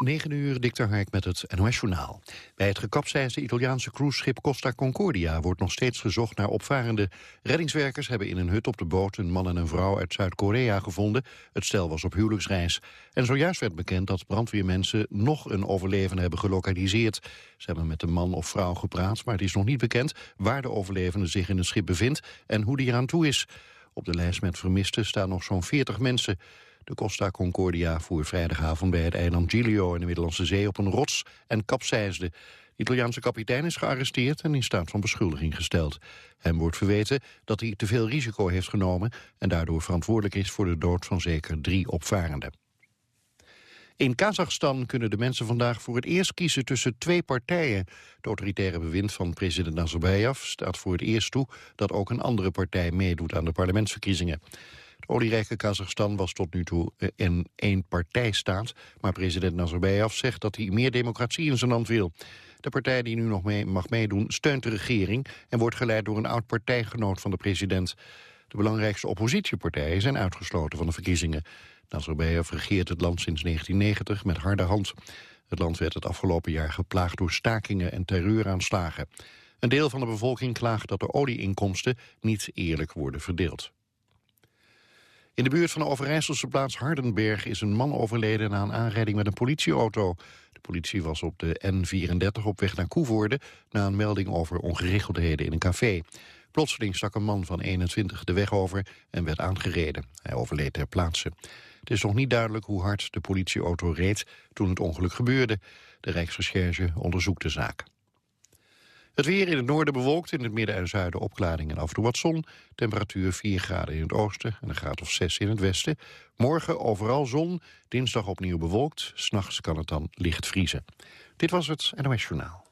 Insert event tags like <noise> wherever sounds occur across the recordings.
9 uur, Dikter Hark met het NOS-journaal. Bij het gekapseisde Italiaanse cruiseschip Costa Concordia... wordt nog steeds gezocht naar opvarenden. Reddingswerkers hebben in een hut op de boot... een man en een vrouw uit Zuid-Korea gevonden. Het stel was op huwelijksreis. En zojuist werd bekend dat brandweermensen... nog een overlevende hebben gelokaliseerd. Ze hebben met de man of vrouw gepraat... maar het is nog niet bekend waar de overlevende zich in het schip bevindt... en hoe die eraan toe is. Op de lijst met vermisten staan nog zo'n 40 mensen... De Costa Concordia voer vrijdagavond bij het eiland Giglio in de Middellandse Zee op een rots en kapseisde. De Italiaanse kapitein is gearresteerd en in staat van beschuldiging gesteld. Hem wordt verweten dat hij te veel risico heeft genomen en daardoor verantwoordelijk is voor de dood van zeker drie opvarenden. In Kazachstan kunnen de mensen vandaag voor het eerst kiezen tussen twee partijen. Het autoritaire bewind van president Nazarbayev staat voor het eerst toe dat ook een andere partij meedoet aan de parlementsverkiezingen. Het olierijke Kazachstan was tot nu toe een één-partijstaat... maar president Nazarbayev zegt dat hij meer democratie in zijn land wil. De partij die nu nog mee mag meedoen steunt de regering... en wordt geleid door een oud-partijgenoot van de president. De belangrijkste oppositiepartijen zijn uitgesloten van de verkiezingen. Nazarbayev regeert het land sinds 1990 met harde hand. Het land werd het afgelopen jaar geplaagd door stakingen en terreuraanslagen. Een deel van de bevolking klaagt dat de olieinkomsten niet eerlijk worden verdeeld. In de buurt van de Overijsselse plaats Hardenberg is een man overleden na een aanrijding met een politieauto. De politie was op de N34 op weg naar Koevoorde na een melding over ongeregeldheden in een café. Plotseling stak een man van 21 de weg over en werd aangereden. Hij overleed ter plaatse. Het is nog niet duidelijk hoe hard de politieauto reed toen het ongeluk gebeurde. De Rijksrecherche onderzoekt de zaak. Het weer in het noorden bewolkt, in het midden en zuiden opklaring en af en toe wat zon. Temperatuur 4 graden in het oosten en een graad of 6 in het westen. Morgen overal zon, dinsdag opnieuw bewolkt. S'nachts kan het dan licht vriezen. Dit was het NOS Journaal.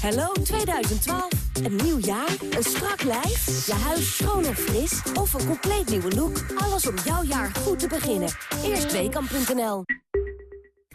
Hallo 2012. Een nieuw jaar, een strak lijf, je huis schoon en fris... of een compleet nieuwe look. Alles om jouw jaar goed te beginnen. Eerstweekam.nl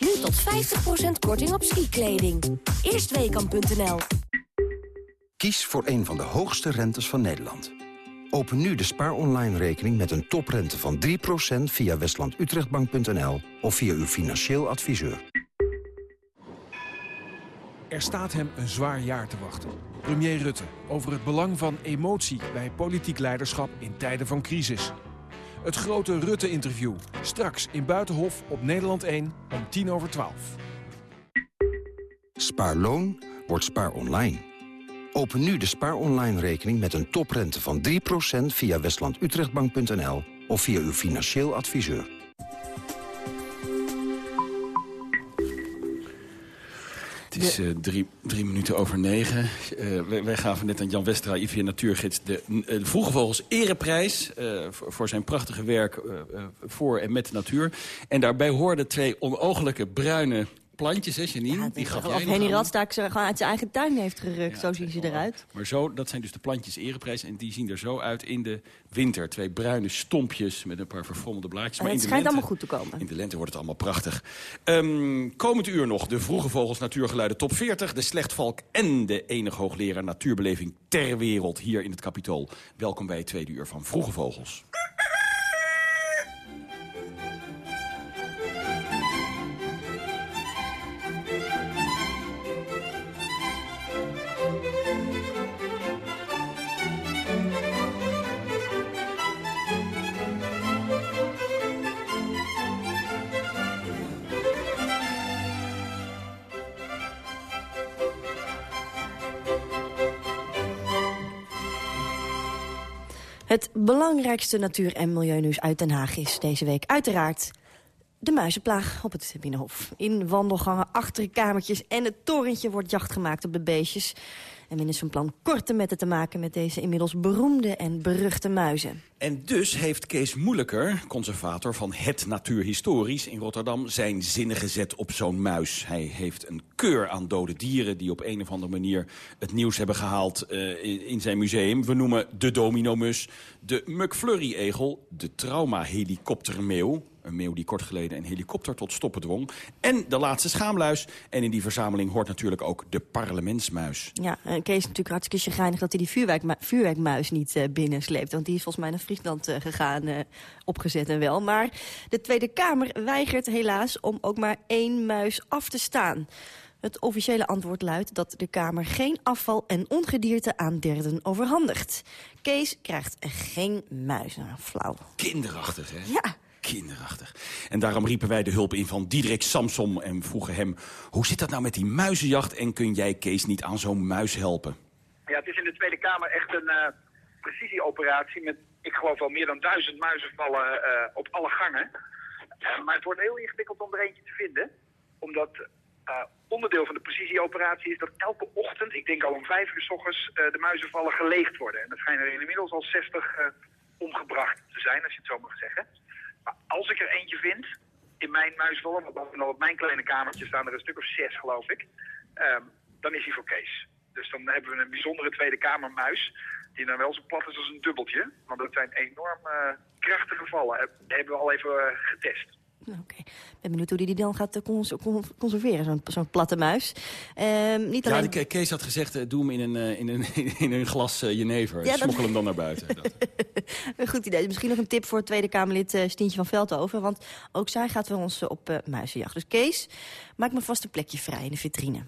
Nu tot 50% korting op skikleding. Eerstweekam.nl Kies voor een van de hoogste rentes van Nederland. Open nu de Spaar Online rekening met een toprente van 3% via westlandutrechtbank.nl of via uw financieel adviseur. Er staat hem een zwaar jaar te wachten. Premier Rutte over het belang van emotie bij politiek leiderschap in tijden van crisis. Het grote Rutte-interview. Straks in Buitenhof op Nederland 1 om tien over 12. Spaarloon wordt spaar online. Open nu de spaar online rekening met een toprente van 3% via westlandutrechtbank.nl of via uw financieel adviseur. Het is uh, drie, drie, minuten over negen. Uh, wij, wij, gaven net aan Jan Westra, IVN Natuurgids... de uh, Vroege Vogels Ereprijs voor, voor, zijn prachtige werk voor en met de natuur. En daarbij hoorden twee onogelijke bruine plantjes, hè Janine? Ja, die gaf of Henny Radstaak ze gewoon uit zijn eigen tuin heeft gerukt. zo zien ze eruit. Maar zo, dat zijn dus de plantjes ereprijs. En die zien er zo uit in de winter. Twee bruine stompjes met een paar verfrommelde blaadjes. Maar, het schijnt allemaal goed te komen. In de lente wordt het allemaal prachtig. Um, komend uur nog de Vroege Vogels Natuurgeluiden top 40. De Slechtvalk en de enige hoogleraar natuurbeleving ter wereld hier in het Capitool. Welkom bij het tweede uur van Vroege Vogels. Het belangrijkste natuur- en milieunieuws uit Den Haag is deze week uiteraard De muizenplaag op het Binnenhof. In wandelgangen, achterkamertjes en het torentje wordt jacht gemaakt op de beestjes. En men is van plan korte metten te maken met deze inmiddels beroemde en beruchte muizen. En dus heeft Kees Moeilijker, conservator van Het Natuurhistorisch in Rotterdam... zijn zinnen gezet op zo'n muis. Hij heeft een keur aan dode dieren die op een of andere manier het nieuws hebben gehaald in, in, zijn museum. We noemen de dominomus, de McFlurry-egel, de trauma-helikoptermeeuw... Een meeuw die kort geleden een helikopter tot stoppen dwong. En de laatste schaamluis. En in die verzameling hoort natuurlijk ook de parlementsmuis. Ja, en Kees is natuurlijk hartstikke chagrijnig dat hij die vuurwerk, vuurwerkmuis niet uh, binnensleept. Want die is volgens mij naar Friesland uh, gegaan, uh, opgezet en wel. Maar de Tweede Kamer weigert helaas om ook maar één muis af te staan. Het officiële antwoord luidt dat de Kamer geen afval en ongedierte aan derden overhandigt. Kees krijgt geen muis. Nou, flauw. Kinderachtig, hè? Ja. Kinderachtig. En daarom riepen wij de hulp in van Diederik Samsom en vroegen hem... hoe zit dat nou met die muizenjacht en kun jij Kees niet aan zo'n muis helpen? Ja, het is in de Tweede Kamer echt een uh, precisieoperatie met, ik geloof wel meer dan duizend muizenvallen uh, op alle gangen. Uh, maar het wordt heel ingewikkeld om er eentje te vinden. Omdat onderdeel van de precisieoperatie is dat elke ochtend, ik denk al om vijf uur s ochtends, de muizenvallen geleegd worden. En dat schijnen er inmiddels al 60 omgebracht te zijn, als je het zo mag zeggen. Als ik er eentje vind, in mijn muisvallen, want op mijn kleine kamertje staan er een stuk of zes, geloof ik, um, dan is hij voor Kees. Dus dan hebben we een bijzondere Tweede Kamermuis, die dan wel zo plat is als een dubbeltje. Want dat zijn enorm uh, krachtige vallen. Dat hebben we al even uh, getest. Oké, okay. ik ben benieuwd hoe hij die dan gaat cons conserveren, zo'n zo platte muis. Um, niet alleen... Ja, Kees had gezegd, uh, doe hem in een, uh, in een, <laughs> in een glas uh, jenever. Ja, Smokkel dat... hem dan naar buiten. <laughs> goed idee. Misschien nog een tip voor Tweede Kamerlid uh, Stientje van Veldhoven. Want ook zij gaat wel ons op muizenjacht. Dus Kees, maak me vast een plekje vrij in de vitrine.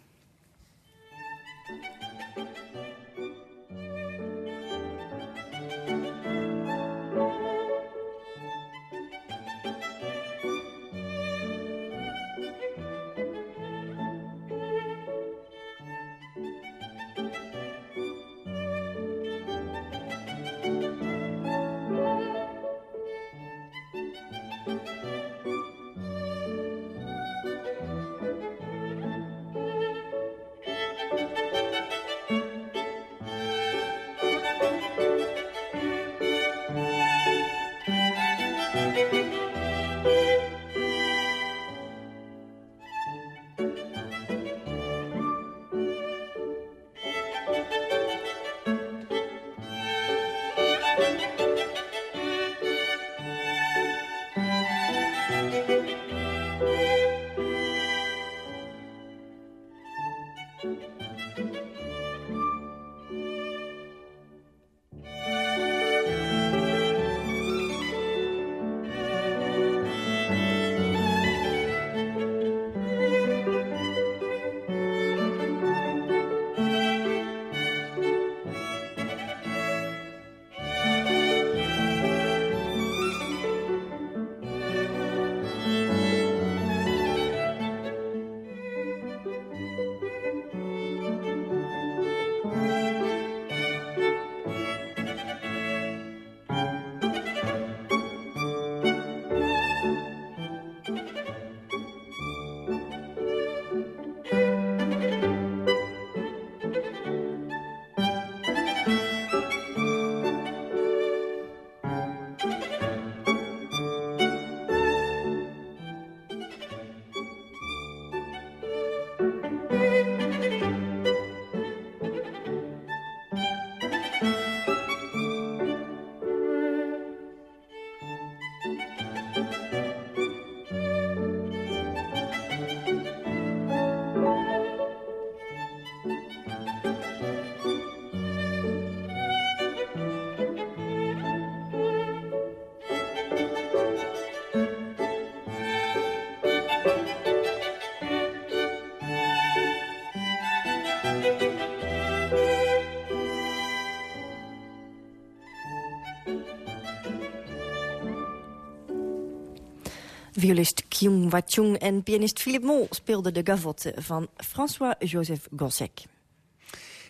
Violist Kyung Wachung en pianist Philippe Mol speelden de gavotte van François-Joseph Gossec.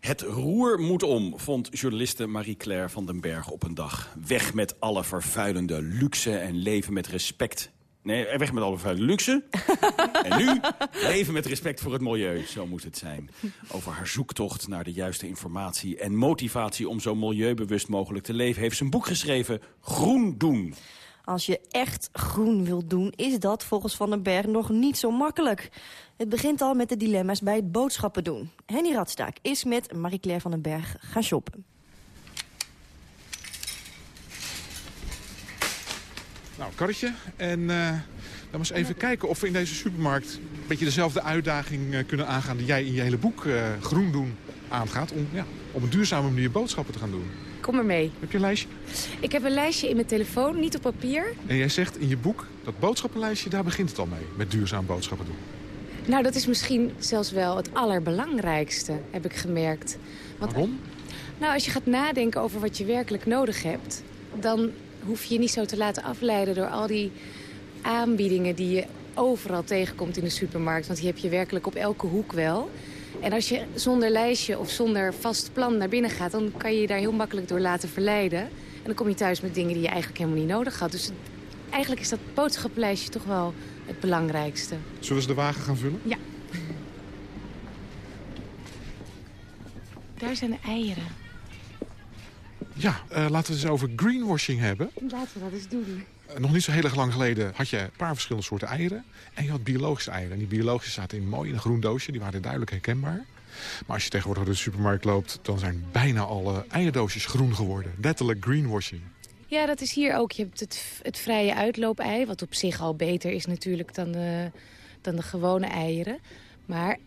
Het roer moet om, vond journaliste Marie-Claire van den Berg op een dag. Weg met alle vervuilende luxe en leven met respect Nee, weg met alle vuile luxe. <laughs> en nu leven met respect voor het milieu. Zo moet het zijn. Over haar zoektocht naar de juiste informatie en motivatie... om zo milieubewust mogelijk te leven... heeft ze een boek geschreven, Groen Doen. Als je echt groen wilt doen, is dat volgens Van den Berg nog niet zo makkelijk. Het begint al met de dilemma's bij het boodschappen doen. Henny Radstaak is met Marie-Claire van den Berg gaan shoppen. Nou, karretje. En uh, dan eens even kijken of we in deze supermarkt... een beetje dezelfde uitdaging uh, kunnen aangaan... die jij in je hele boek uh, Groen doen aangaat... om ja, op een duurzame manier boodschappen te gaan doen. Kom maar mee. Heb je een lijstje? Ik heb een lijstje in mijn telefoon, niet op papier. En jij zegt in je boek, dat boodschappenlijstje, daar begint het al mee. Met duurzaam boodschappen doen. Nou, dat is misschien zelfs wel het allerbelangrijkste, heb ik gemerkt. Want, Waarom? Nou, als je gaat nadenken over wat je werkelijk nodig hebt... dan hoef je je niet zo te laten afleiden door al die aanbiedingen... die je overal tegenkomt in de supermarkt. Want die heb je werkelijk op elke hoek wel. En als je zonder lijstje of zonder vast plan naar binnen gaat... dan kan je je daar heel makkelijk door laten verleiden. En dan kom je thuis met dingen die je eigenlijk helemaal niet nodig had. Dus eigenlijk is dat boodschappenlijstje toch wel het belangrijkste. Zullen ze de wagen gaan vullen? Ja. Daar zijn de eieren. Ja, uh, laten we het eens over greenwashing hebben. Laten we dat eens doen. Uh, nog niet zo heel erg lang geleden had je een paar verschillende soorten eieren. En je had biologische eieren. En die biologische zaten in mooi in een groen doosje. Die waren duidelijk herkenbaar. Maar als je tegenwoordig door de supermarkt loopt... dan zijn bijna alle eierdoosjes groen geworden. Letterlijk greenwashing. Ja, dat is hier ook. Je hebt het, het vrije uitloopei. Wat op zich al beter is natuurlijk dan de, dan de gewone eieren. Maar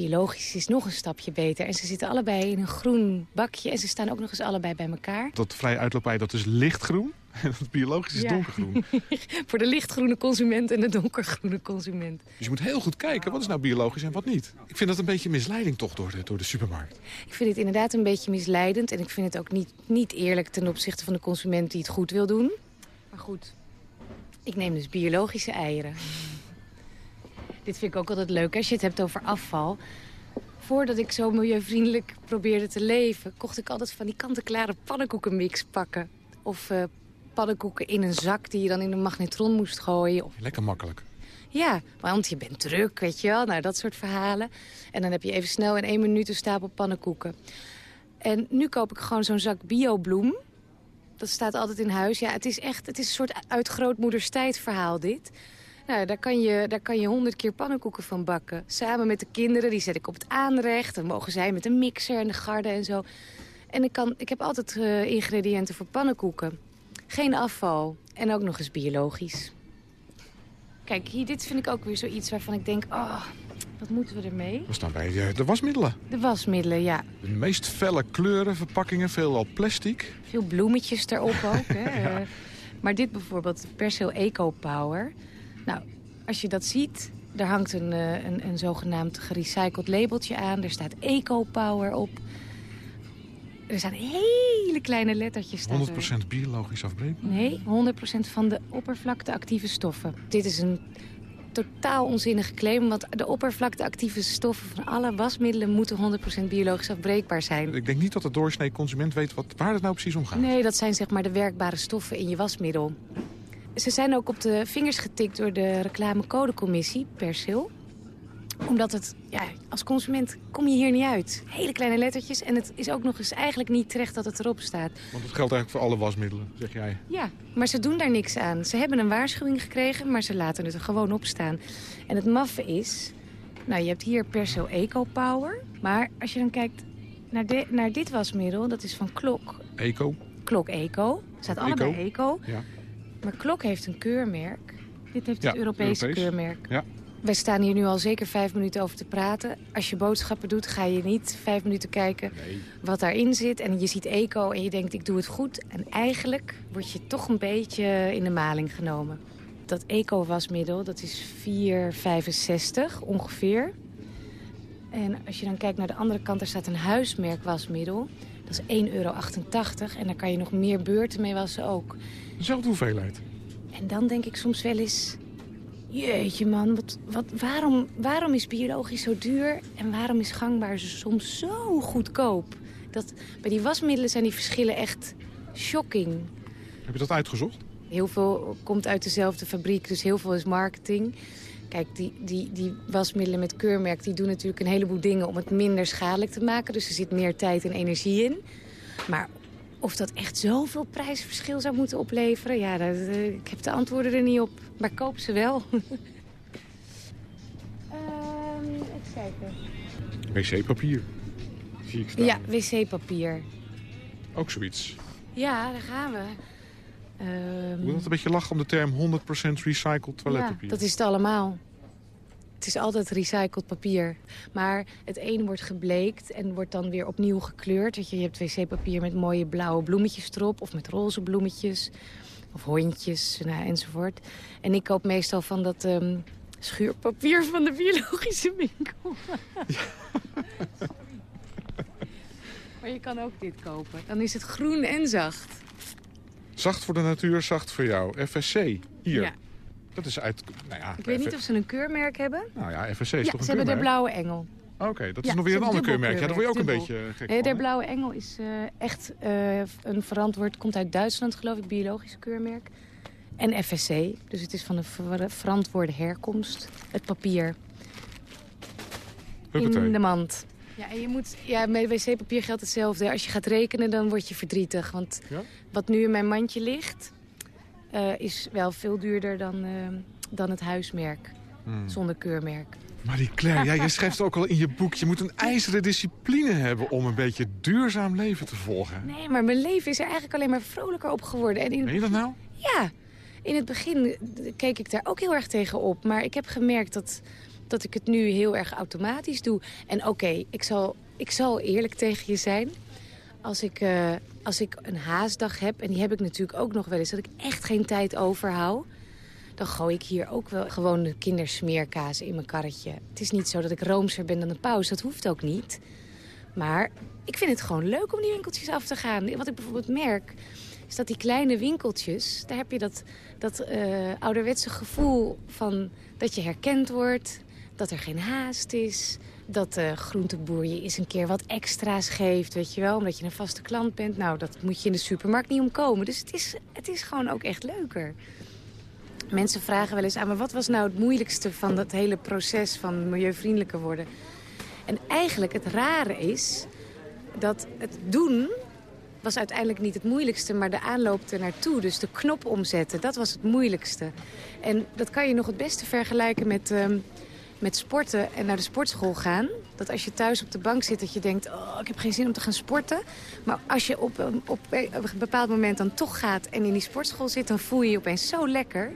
biologisch is nog een stapje beter. En ze zitten allebei in een groen bakje. En ze staan ook nog eens allebei bij elkaar. Dat vrije uitloopei, dat is lichtgroen. En <laughs> dat biologisch is donkergroen. <laughs> Voor de lichtgroene consument en de donkergroene consument. Dus je moet heel goed kijken, wat is nou biologisch en wat niet. Ik vind dat een beetje misleiding toch door de, door de supermarkt. Ik vind het inderdaad een beetje misleidend. En ik vind het ook niet, niet eerlijk ten opzichte van de consument die het goed wil doen. Maar goed, ik neem dus biologische eieren. Dit vind ik ook altijd leuk als je het hebt over afval. Voordat ik zo milieuvriendelijk probeerde te leven... kocht ik altijd van die kant-en-klare pannenkoekenmix pakken. Of uh, pannenkoeken in een zak die je dan in een magnetron moest gooien. Of... Lekker makkelijk. Ja, want je bent druk, weet je wel. Nou, dat soort verhalen. En dan heb je even snel in één minuut een stapel pannenkoeken. En nu koop ik gewoon zo'n zak biobloem. Dat staat altijd in huis. Ja, het is echt het is een soort uit grootmoeders tijd verhaal dit. Nou, daar kan, je, daar kan je honderd keer pannenkoeken van bakken. Samen met de kinderen, die zet ik op het aanrecht. Dan mogen zij met een mixer en de garde en zo. En ik, kan, ik heb altijd uh, ingrediënten voor pannenkoeken. Geen afval. En ook nog eens biologisch. Kijk, hier, dit vind ik ook weer zoiets waarvan ik denk... Oh, wat moeten we ermee? We staan bij de wasmiddelen. De wasmiddelen, ja. De meest felle kleuren, verpakkingen, veelal plastic. Veel bloemetjes erop ook, <laughs> hè. ja. Maar dit bijvoorbeeld, Persil Eco Power... Nou, als je dat ziet, er hangt een, een, een zogenaamd gerecycled labeltje aan. Er staat Eco Power op. Er zijn hele kleine lettertjes. 100% biologisch afbreekbaar? Nee, 100% van de oppervlakteactieve stoffen. Dit is een totaal onzinnige claim, want de oppervlakteactieve stoffen van alle wasmiddelen moeten 100% biologisch afbreekbaar zijn. Ik denk niet dat de doorsnee consument weet wat, waar het nou precies om gaat. Nee, dat zijn zeg maar de werkbare stoffen in je wasmiddel. Ze zijn ook op de vingers getikt door de reclamecodecommissie, Persil omdat het, ja, als consument kom je hier niet uit. Hele kleine lettertjes. En het is ook nog eens eigenlijk niet terecht dat het erop staat. Want het geldt eigenlijk voor alle wasmiddelen, zeg jij? Ja, maar ze doen daar niks aan. Ze hebben een waarschuwing gekregen, maar ze laten het er gewoon op staan. En het maffe is... Nou, je hebt hier Perso Eco Power. Maar als je dan kijkt naar, de, naar dit wasmiddel, dat is van Klok. Eco? Klok Eco. Het staat allebei Eco. Ja. Maar Klok heeft een keurmerk. Dit heeft het Europese Europees. keurmerk. Ja. Wij staan hier nu al zeker vijf minuten over te praten. Als je boodschappen doet, ga je niet vijf minuten kijken nee. wat daarin zit. En je ziet eco en je denkt, ik doe het goed. En eigenlijk word je toch een beetje in de maling genomen. Dat eco-wasmiddel, dat is 4,65 ongeveer. En als je dan kijkt naar de andere kant, er staat een huismerk wasmiddel. Dat is 1,88 euro. En daar kan je nog meer beurten mee wassen ook. Dezelfde hoeveelheid? En dan denk ik soms wel eens... Jeetje man, wat, wat, waarom, waarom is biologisch zo duur en waarom is gangbaar soms zo goedkoop? Dat, bij die wasmiddelen zijn die verschillen echt shocking. Heb je dat uitgezocht? Heel veel komt uit dezelfde fabriek, dus heel veel is marketing. Kijk, die, die, die wasmiddelen met keurmerk die doen natuurlijk een heleboel dingen om het minder schadelijk te maken. Dus er zit meer tijd en energie in. Maar of dat echt zoveel prijsverschil zou moeten opleveren, ja, dat, eh, ik heb de antwoorden er niet op. Maar koop ze wel. <laughs> Ehm, even kijken. Wc-papier. Zie ik staan. Ja, wc-papier. Ook zoiets. Ja, daar gaan we. Ehm, Moet dat een beetje lachen om de term 100% recycled toiletpapier? Ja, dat is het allemaal. Het is altijd recycled papier. Maar het ene wordt gebleekt en wordt dan weer opnieuw gekleurd. Weet je, je hebt wc-papier met mooie blauwe bloemetjes erop... of met roze bloemetjes of hondjes nou, enzovoort. En ik koop meestal van dat ehm, schuurpapier van de biologische winkel. <laughs> maar je kan ook dit kopen. Dan is het groen en zacht. Zacht voor de natuur, zacht voor jou. FSC, hier. Ja. Dat is uit... Nou ja, Ik weet niet of ze een keurmerk hebben. Nou ja, FSC is Ja, toch ze een hebben de keurmerk? blauwe engel. Oké, dat is Ja, nog weer ze een ander keurmerk. Ja, daar word je ook een keurmerk, beetje gek Nee, de blauwe engel is eh, echt eh, een verantwoord... komt uit Duitsland, geloof ik, biologisch keurmerk. En FSC, dus het is van een ver- verantwoorde herkomst. Het papier Huppatee. in de mand. Ja, en je moet, ja, met wc-papier geldt hetzelfde. Als je gaat rekenen, dan word je verdrietig. Want Ja? wat nu in mijn mandje ligt... eh, is wel veel duurder dan, eh, dan het huismerk. Hmm. Zonder keurmerk. Marie Claire, ja, jij schrijft ook al in je boek... je moet een ijzeren discipline hebben om een beetje duurzaam leven te volgen. Nee, maar mijn leven is er eigenlijk alleen maar vrolijker op geworden. En in Meen je dat nou? Ja, in het begin keek ik daar ook heel erg tegen op. Maar ik heb gemerkt dat, dat ik het nu heel erg automatisch doe. En oké, ik, zal, ik zal eerlijk tegen je zijn. Als ik, eh, als ik een haasdag heb, en die heb ik natuurlijk ook nog wel eens... dat ik echt geen tijd overhoud... dan gooi ik hier ook wel gewoon de kindersmeerkaas in mijn karretje. Het is niet zo dat ik roomser ben dan een paus, dat hoeft ook niet. Maar ik vind het gewoon leuk om die winkeltjes af te gaan. Wat ik bijvoorbeeld merk, is dat die kleine winkeltjes... daar heb je dat, dat eh, ouderwetse gevoel van dat je herkend wordt... dat er geen haast is... dat de groenteboer je eens een keer wat extra's geeft, weet je wel... omdat je een vaste klant bent. Nou, dat moet je in de supermarkt niet omkomen. Dus het is, het is gewoon ook echt leuker. Mensen vragen wel eens aan me... wat was nou het moeilijkste van dat hele proces van milieuvriendelijker worden? En eigenlijk het rare is dat het doen was uiteindelijk niet het moeilijkste, maar de aanloop er naartoe. Dus de knop omzetten, dat was het moeilijkste. En dat kan je nog het beste vergelijken met, ehm, met sporten en naar de sportschool gaan. Dat als je thuis op de bank zit, dat je denkt... oh, ik heb geen zin om te gaan sporten. Maar als je op, op een bepaald moment dan toch gaat en in die sportschool zit... dan voel je je opeens zo lekker.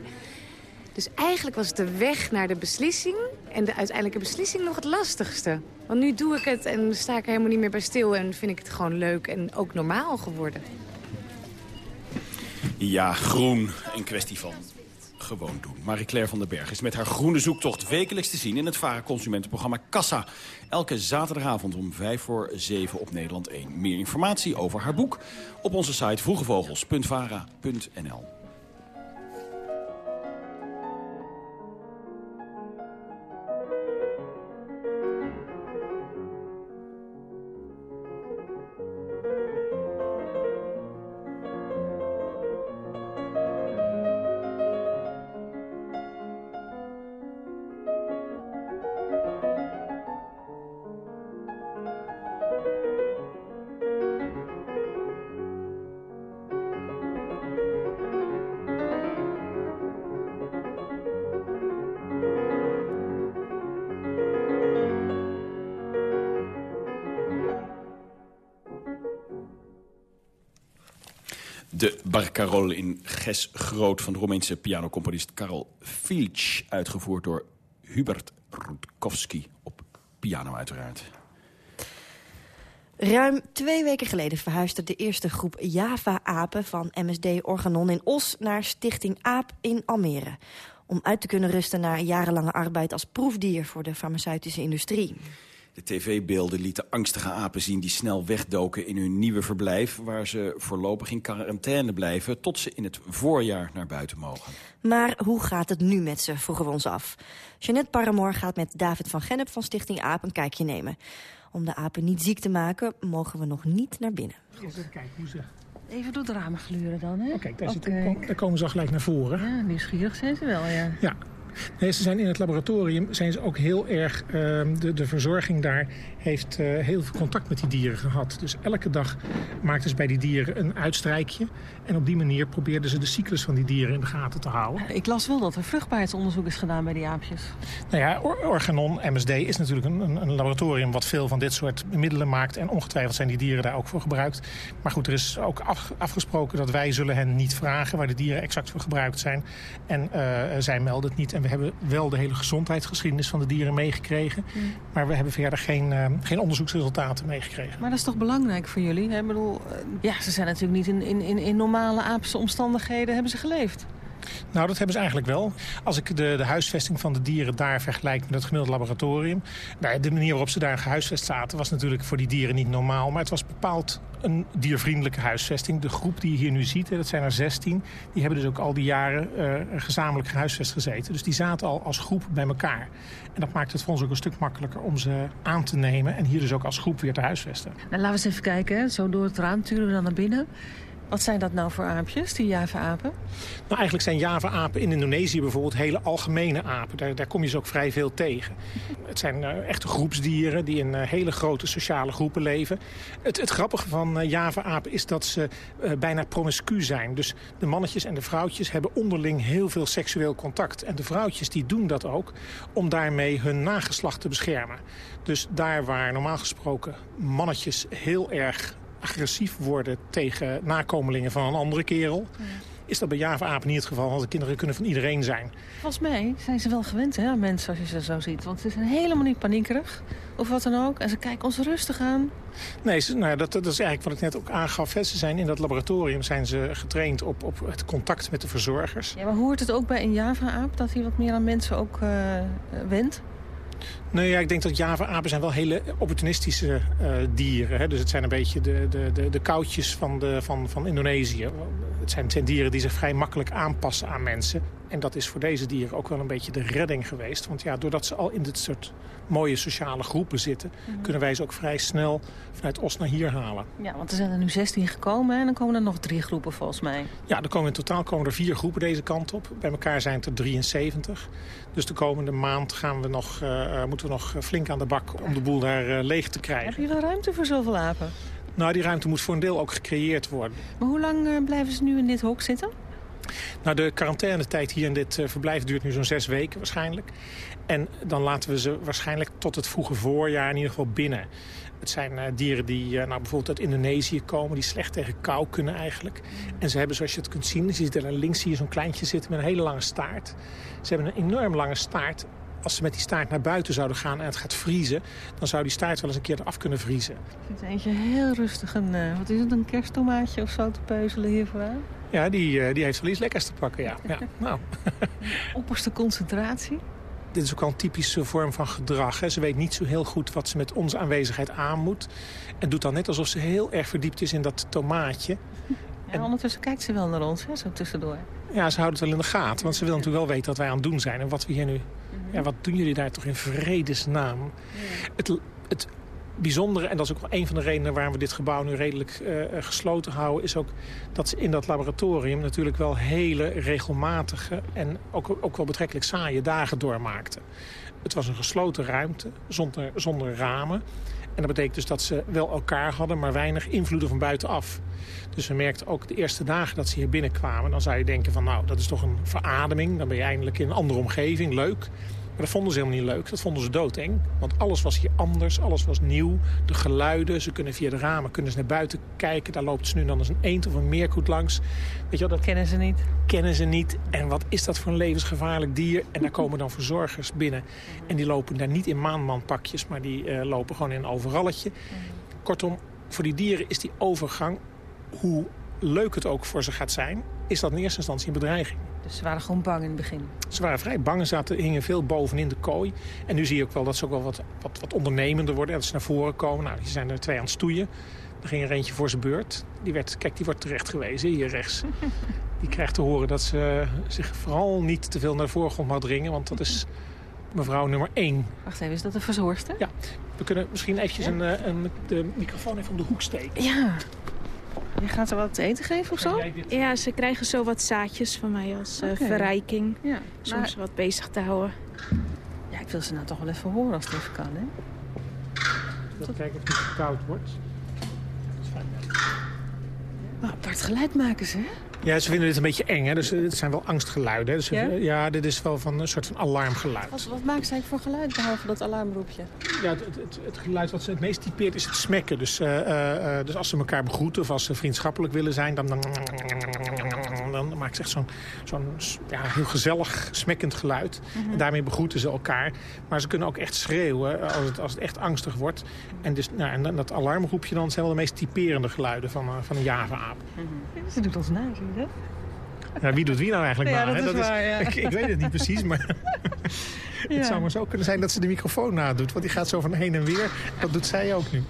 Dus eigenlijk was de weg naar de beslissing en de uiteindelijke beslissing nog het lastigste. Want nu doe ik het en sta ik er helemaal niet meer bij stil en vind ik het gewoon leuk en ook normaal geworden. Ja, groen. Een kwestie van gewoon doen. Marie-Claire van den Berg is met haar groene zoektocht wekelijks te zien... in het varen consumentenprogramma Kassa. Elke zaterdagavond om 5 voor 7 op Nederland 1. Meer informatie over haar boek op onze site vroegevogels.vara.nl. De Barcarolle in Ges Groot van de Roemeense pianocomponist Karel Filc. Uitgevoerd door Hubert Rutkowski op piano uiteraard. Ruim twee weken geleden verhuisde de eerste groep Java-apen van MSD Organon in Os naar Stichting AAP in Almere. Om uit te kunnen rusten na jarenlange arbeid als proefdier voor de farmaceutische industrie. De tv-beelden lieten angstige apen zien die snel wegdoken in hun nieuwe verblijf... waar ze voorlopig in quarantaine blijven tot ze in het voorjaar naar buiten mogen. Maar hoe gaat het nu met ze, vroegen we ons af. Jeanette Paramoor gaat met David van Gennep van Stichting AAP een kijkje nemen. Om de apen niet ziek te maken, mogen we nog niet naar binnen. Even kijken hoe ze Even door het raam gluren dan, hè? Kijk, daar, zitten, daar komen ze al gelijk naar voren. Ja, nieuwsgierig zijn ze wel, ja. Ja, Nee, ze zijn in het laboratorium zijn ze ook heel erg... ehm, de, de verzorging daar heeft eh, heel veel contact met die dieren gehad. Dus elke dag maakten ze bij die dieren een uitstrijkje. En op die manier probeerden ze de cyclus van die dieren in de gaten te houden. Ik las wel dat er vruchtbaarheidsonderzoek is gedaan bij die aapjes. Nou ja, Or- Organon, MSD, is natuurlijk een, een, laboratorium... wat veel van dit soort middelen maakt. En ongetwijfeld zijn die dieren daar ook voor gebruikt. Maar goed, er is ook af- afgesproken dat wij zullen hen niet vragen... waar de dieren exact voor gebruikt zijn. En eh, zij melden het niet. En we hebben wel de hele gezondheidsgeschiedenis van de dieren meegekregen. Maar we hebben verder geen, eh, geen onderzoeksresultaten meegekregen. Maar dat is toch belangrijk voor jullie? hè? Ik bedoel, eh, ja, ze zijn natuurlijk niet in, in, in, in normale aapse omstandigheden hebben ze geleefd. Nou, dat hebben ze eigenlijk wel. Als ik de, de huisvesting van de dieren daar vergelijk met het gemiddelde laboratorium... Nou, de manier waarop ze daar gehuisvest zaten was natuurlijk voor die dieren niet normaal. Maar het was bepaald een diervriendelijke huisvesting. De groep die je hier nu ziet, dat zijn er 16... die hebben dus ook al die jaren eh, gezamenlijk gehuisvest gezeten. Dus die zaten al als groep bij elkaar. En dat maakt het voor ons ook een stuk makkelijker om ze aan te nemen... en hier dus ook als groep weer te huisvesten. Nou, laten we eens even kijken. Zo door het raam turen we dan naar binnen. Wat zijn dat nou voor aapjes, die Java-apen? Nou, eigenlijk zijn Java-apen in Indonesië bijvoorbeeld hele algemene apen. Daar, daar kom je ze ook vrij veel tegen. Het zijn eh, echte groepsdieren die in eh, hele grote sociale groepen leven. Het, het grappige van eh, Java-apen is dat ze bijna promiscu zijn. Dus de mannetjes en de vrouwtjes hebben onderling heel veel seksueel contact. En de vrouwtjes die doen dat ook om daarmee hun nageslacht te beschermen. Dus daar waar normaal gesproken mannetjes heel erg agressief worden tegen nakomelingen van een andere kerel... is dat bij Java-apen niet het geval, want de kinderen kunnen van iedereen zijn. Volgens mij zijn ze wel gewend hè, aan mensen als je ze zo ziet. Want ze zijn helemaal niet paniekerig of wat dan ook. En ze kijken ons rustig aan. Nee, ze- nou, dat, dat is eigenlijk wat ik net ook aangaf. hè. Ze zijn in dat laboratorium zijn ze getraind op, op het contact met de verzorgers. Ja, maar hoort het ook bij een Java-aap dat hij wat meer aan mensen ook eh, wendt? Nou ja, ik denk dat Java-apen zijn wel hele opportunistische eh, dieren. Hè? Dus het zijn een beetje de, de, de, de koutjes van, de, van, van Indonesië. Het zijn, het zijn dieren die zich vrij makkelijk aanpassen aan mensen. En dat is voor deze dieren ook wel een beetje de redding geweest. Want ja, doordat ze al in dit soort mooie sociale groepen zitten... kunnen wij ze ook vrij snel vanuit Os naar hier halen. Ja, want er zijn er nu 16 gekomen en dan komen er nog drie groepen volgens mij. Ja, er komen in totaal komen er vier groepen deze kant op. Bij elkaar zijn het er 73. Dus de komende maand gaan we nog, eh, eh, moeten we nog flink aan de bak om de boel daar eh, leeg te krijgen. Heb je wel ruimte voor zoveel apen? Nou, die ruimte moet voor een deel ook gecreëerd worden. Maar hoe lang blijven ze nu in dit hok zitten? Nou, de quarantainetijd hier in dit eh, verblijf duurt nu zo'n zes weken waarschijnlijk. En dan laten we ze waarschijnlijk tot het vroege voorjaar in ieder geval binnen. Het zijn eh, dieren die eh, nou, bijvoorbeeld uit Indonesië komen... die slecht tegen kou kunnen eigenlijk. En ze hebben, zoals je het kunt zien... je ziet links hier zo'n kleintje zitten met een hele lange staart. Ze hebben een enorm lange staart. Als ze met die staart naar buiten zouden gaan en het gaat vriezen... dan zou die staart wel eens een keer eraf kunnen vriezen. Ik vind eentje heel rustig een, eh, wat is het, een kersttomaatje of zo te peuzelen hier. Ja, die, eh, die heeft wel iets lekkers te pakken, ja. ja nou. <laughs> Opperste concentratie. Dit is ook al een typische vorm van gedrag. Hè. Ze weet niet zo heel goed wat ze met onze aanwezigheid aan moet. En doet dan net alsof ze heel erg verdiept is in dat tomaatje. En ondertussen kijkt ze wel naar ons, hè, zo tussendoor. Ja, ze houdt het wel in de gaten. Want ze wil natuurlijk wel weten wat wij aan het doen zijn. En wat we hier nu... Ja, wat doen jullie daar toch in vredesnaam? Het, het bijzondere, en dat is ook wel een van de redenen... waarom we dit gebouw nu redelijk eh, gesloten houden... is ook dat ze in dat laboratorium natuurlijk wel hele regelmatige... en ook, ook wel betrekkelijk saaie dagen doormaakten. Het was een gesloten ruimte, zonder, zonder ramen. En dat betekent dus dat ze wel elkaar hadden, maar weinig invloeden van buitenaf. Dus we merkten ook de eerste dagen dat ze hier binnenkwamen... dan zou je denken van nou, dat is toch een verademing. Dan ben je eindelijk in een andere omgeving, leuk. Maar dat vonden ze helemaal niet leuk. Dat vonden ze doodeng. Want alles was hier anders, alles was nieuw. De geluiden, ze kunnen via de ramen kunnen ze naar buiten kijken. Daar loopt ze nu dan eens een eend of een meerkoet langs. Weet je wel, dat kennen ze niet. Kennen ze niet. En wat is dat voor een levensgevaarlijk dier? En daar komen dan verzorgers binnen. En die lopen daar niet in maanmanpakjes, maar die eh, lopen gewoon in een overalletje. Kortom, voor die dieren is die overgang, hoe leuk het ook voor ze gaat zijn... is dat in eerste instantie een bedreiging. Dus ze waren gewoon bang in het begin. Ze waren vrij bang, ze zaten, hingen veel bovenin de kooi. En nu zie je ook wel dat ze ook wel wat, wat, wat ondernemender worden. Dat ze naar voren komen. Nou, die zijn er twee aan het stoeien. Er ging er eentje voor zijn beurt. Die werd, kijk, die wordt terecht gewezen, hier rechts. <laughs> Die krijgt te horen dat ze zich vooral niet te veel naar de voorgrond mag dringen. Want dat is mevrouw nummer één. Wacht even, is dat de verzorgster? Ja. We kunnen misschien eventjes een, eh, een, de microfoon even om de hoek steken. Ja. Je gaat ze wat te eten geven of zo? Ja, ze krijgen zo wat zaadjes van mij als eh, verrijking. Ja, Soms wat bezig te houden. Ja, ik wil ze nou toch wel even horen als het even kan, hè? Dat kijken of het koud wordt. Maar apart geluid maken ze, hè? Ja, ze vinden dit een beetje eng, hè? Dus eh, het zijn wel angstgeluiden. Dus ze- Ja? ja? dit is wel van een soort van alarmgeluid. Wat, wat maken ze eigenlijk voor geluid, behalve dat alarmroepje? Ja, het, het, het, het geluid wat ze het meest typeert is het smekken. Dus, eh, eh, eh, dus als ze elkaar begroeten of als ze vriendschappelijk willen zijn... dan, dan, dan maakt ze echt zo'n zo'n ja, heel gezellig smekkend geluid. Mhm. En daarmee begroeten ze elkaar. Maar ze kunnen ook echt schreeuwen eh, als het, als het echt angstig wordt. En, dus, nou, en dat alarmroepje dan zijn wel de meest typerende geluiden van, eh, van een java-aap. Ze doet ons na, zie je dat? Ja, wie doet wie nou eigenlijk Ja, na? dat hè? is waar, ja. ik, ik weet het niet precies, maar... <laughs> <laughs> Ja. Het zou maar zo kunnen zijn dat ze de microfoon nadoet. Want die gaat zo van heen en weer. Dat doet zij ook nu.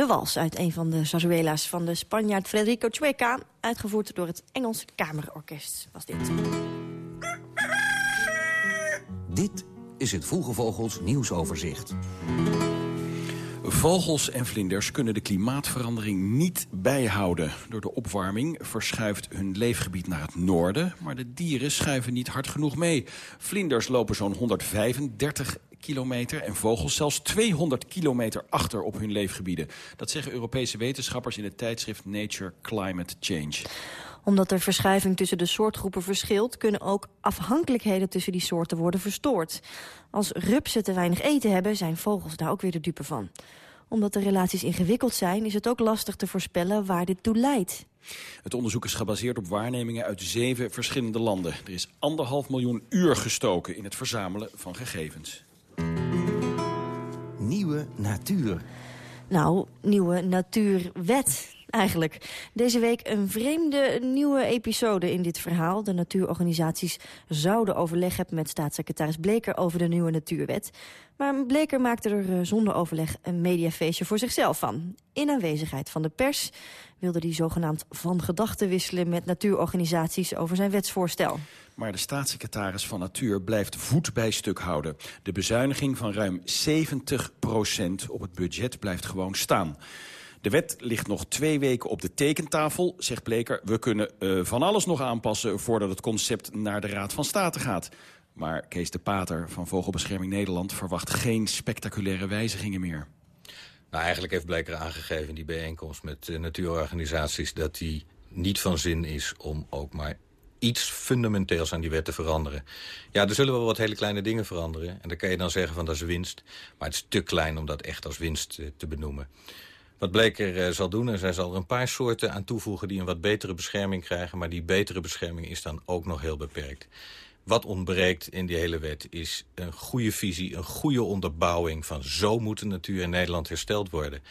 De wals uit een van de zarzuela's van de Spanjaard Federico Chueca... uitgevoerd door het Engels Kamerorkest was dit. Dit is het Vroege Vogels nieuwsoverzicht. Vogels en vlinders kunnen de klimaatverandering niet bijhouden. Door de opwarming verschuift hun leefgebied naar het noorden... maar de dieren schuiven niet hard genoeg mee. Vlinders lopen zo'n 135 kilometer en vogels zelfs 200 kilometer achter op hun leefgebieden. Dat zeggen Europese wetenschappers in het tijdschrift Nature Climate Change. Omdat de verschuiving tussen de soortgroepen verschilt... kunnen ook afhankelijkheden tussen die soorten worden verstoord. Als rupsen te weinig eten hebben, zijn vogels daar ook weer de dupe van. Omdat de relaties ingewikkeld zijn, is het ook lastig te voorspellen waar dit toe leidt. Het onderzoek is gebaseerd op waarnemingen uit zeven verschillende landen. Er is anderhalf miljoen uur gestoken in het verzamelen van gegevens. Nieuwe natuur. Nou, nieuwe natuurwet eigenlijk. Deze week een vreemde nieuwe episode in dit verhaal. De natuurorganisaties zouden overleg hebben met staatssecretaris Bleker over de nieuwe natuurwet. Maar Bleker maakte er eh, zonder overleg een mediafeestje voor zichzelf van. In aanwezigheid van de pers wilde hij zogenaamd van gedachten wisselen met natuurorganisaties over zijn wetsvoorstel. Maar de staatssecretaris van Natuur blijft voet bij stuk houden. De bezuiniging van ruim 70% op het budget blijft gewoon staan. De wet ligt nog twee weken op de tekentafel, zegt Bleker. We kunnen uh, van alles nog aanpassen voordat het concept naar de Raad van State gaat. Maar Kees de Pater van Vogelbescherming Nederland verwacht geen spectaculaire wijzigingen meer. Nou, eigenlijk heeft Bleker aangegeven in die bijeenkomst met uh, natuurorganisaties... dat die niet van zin is om ook maar iets fundamenteels aan die wet te veranderen. Ja, er zullen wel wat hele kleine dingen veranderen. En dan kan je dan zeggen van dat is winst. Maar het is te klein om dat echt als winst uh, te benoemen. Wat Bleker uh, zal doen, en zij zal er een paar soorten aan toevoegen... die een wat betere bescherming krijgen. Maar die betere bescherming is dan ook nog heel beperkt. Wat ontbreekt in die hele wet is een goede visie, een goede onderbouwing... van zo moet de natuur in Nederland hersteld worden.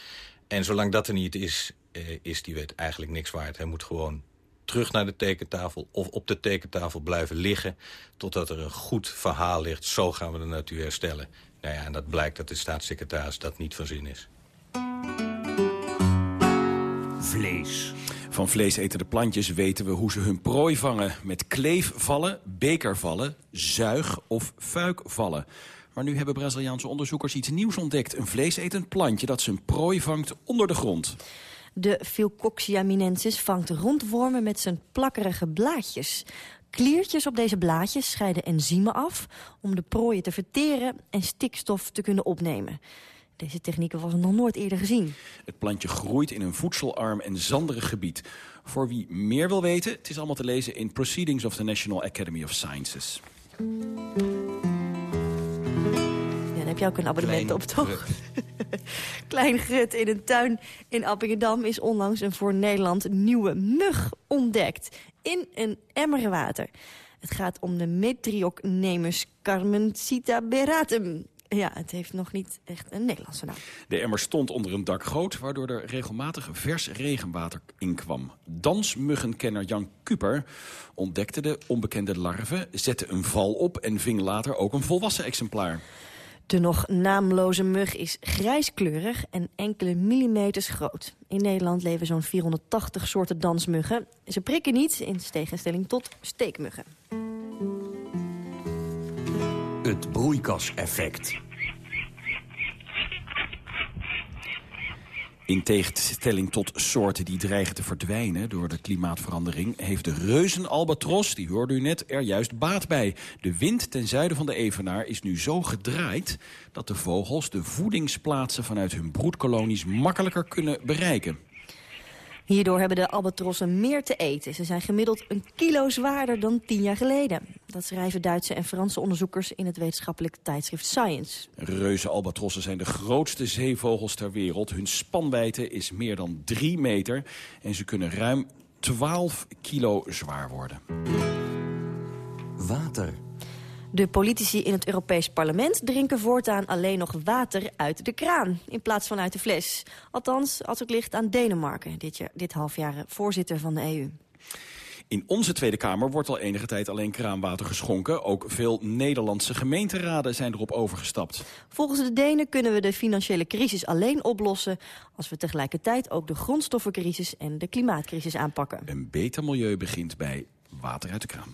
En zolang dat er niet is, uh, is die wet eigenlijk niks waard. Hij moet gewoon terug naar de tekentafel of op de tekentafel blijven liggen... totdat er een goed verhaal ligt. Zo gaan we de natuur herstellen. Nou ja, en dat blijkt dat de staatssecretaris dat niet van zin is. Vlees. Van vleesetende plantjes weten we hoe ze hun prooi vangen. Met kleefvallen, bekervallen, zuig- of fuikvallen. Maar nu hebben Braziliaanse onderzoekers iets nieuws ontdekt. Een vleesetend plantje dat zijn prooi vangt onder de grond. De Philcoxia minensis vangt rondwormen met zijn plakkerige blaadjes. Kliertjes op deze blaadjes scheiden enzymen af... om de prooien te verteren en stikstof te kunnen opnemen. Deze technieken was nog nooit eerder gezien. Het plantje groeit in een voedselarm en zanderig gebied. Voor wie meer wil weten, het is allemaal te lezen in Proceedings of the National Academy of Sciences. Ja, daar heb je ook een abonnement Klein op, toch? <laughs> Klein Grut in een tuin in Appingedam is onlangs een voor Nederland nieuwe mug ontdekt. In een emmer water. Het gaat om de Metriocnemus carmencita beratum. Ja, het heeft nog niet echt een Nederlandse naam. De emmer stond onder een dak groot, waardoor er regelmatig vers regenwater inkwam. Dansmuggenkenner Jan Kuper ontdekte de onbekende larve, zette een val op en ving later ook een volwassen exemplaar. De nog naamloze mug is grijskleurig en enkele millimeters groot. In Nederland leven zo'n 480 soorten dansmuggen. Ze prikken niet, in tegenstelling tot steekmuggen. Het broeikaseffect. In tegenstelling tot soorten die dreigen te verdwijnen door de klimaatverandering... heeft de reuzenalbatros, die hoorde u net, er juist baat bij. De wind ten zuiden van de Evenaar is nu zo gedraaid... dat de vogels de voedingsplaatsen vanuit hun broedkolonies makkelijker kunnen bereiken. Hierdoor hebben de albatrossen meer te eten. Ze zijn gemiddeld een kilo zwaarder dan tien jaar geleden. Dat schrijven Duitse en Franse onderzoekers in het wetenschappelijk tijdschrift Science. Reuze albatrossen zijn de grootste zeevogels ter wereld. Hun spanwijdte is meer dan drie meter en ze kunnen ruim 12 kilo zwaar worden. Water. De politici in het Europees Parlement drinken voortaan alleen nog water uit de kraan... in plaats van uit de fles. Althans, als het ligt aan Denemarken, dit, jaar, dit halfjaar voorzitter van de EU. In onze Tweede Kamer wordt al enige tijd alleen kraanwater geschonken. Ook veel Nederlandse gemeenteraden zijn erop overgestapt. Volgens de Denen kunnen we de financiële crisis alleen oplossen... als we tegelijkertijd ook de grondstoffencrisis en de klimaatcrisis aanpakken. Een beter milieu begint bij water uit de kraan.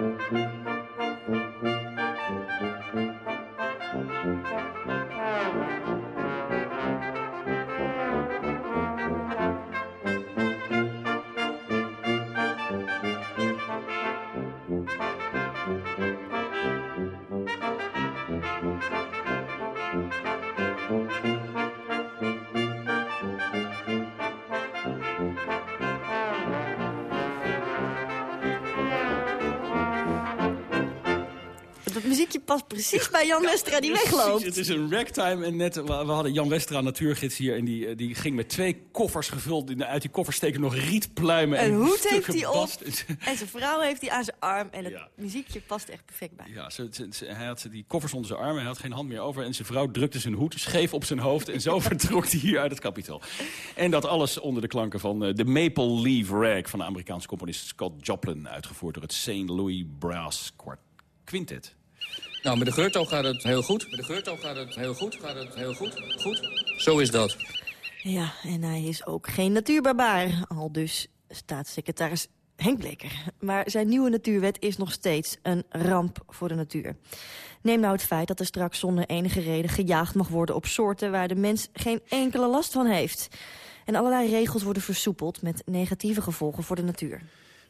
Música muziekje past precies bij Jan Westra die Precies, wegloopt. Het is een ragtime en net, we hadden Jan Westra, natuurgids hier... en die, eh, die ging met twee koffers gevuld. Uit die koffers steken nog rietpluimen. Een en hoed heeft hij op en zijn vrouw heeft hij aan zijn arm. En het muziekje past echt perfect bij. Ja, ze, ze- ze- hij had die koffers onder zijn armen, hij had geen hand meer over... en zijn vrouw drukte zijn hoed scheef op zijn hoofd... en zo <laughs> vertrok hij hier uit het kapitaal. En dat alles onder de klanken van eh, de Maple Leaf Rag... van de Amerikaanse componist Scott Joplin... uitgevoerd door het St. Louis Brass Quart- Quintet. Nou, met de Geurto gaat het heel goed. Met de Geurto gaat het heel goed. Gaat het heel goed. Goed. Zo is dat. Ja, en hij is ook geen natuurbarbaar. Al dus staatssecretaris Henk Bleker. Maar zijn nieuwe natuurwet is nog steeds een ramp voor de natuur. Neem nou het feit dat er straks zonder enige reden gejaagd mag worden op soorten waar de mens geen enkele last van heeft. En allerlei regels worden versoepeld met negatieve gevolgen voor de natuur.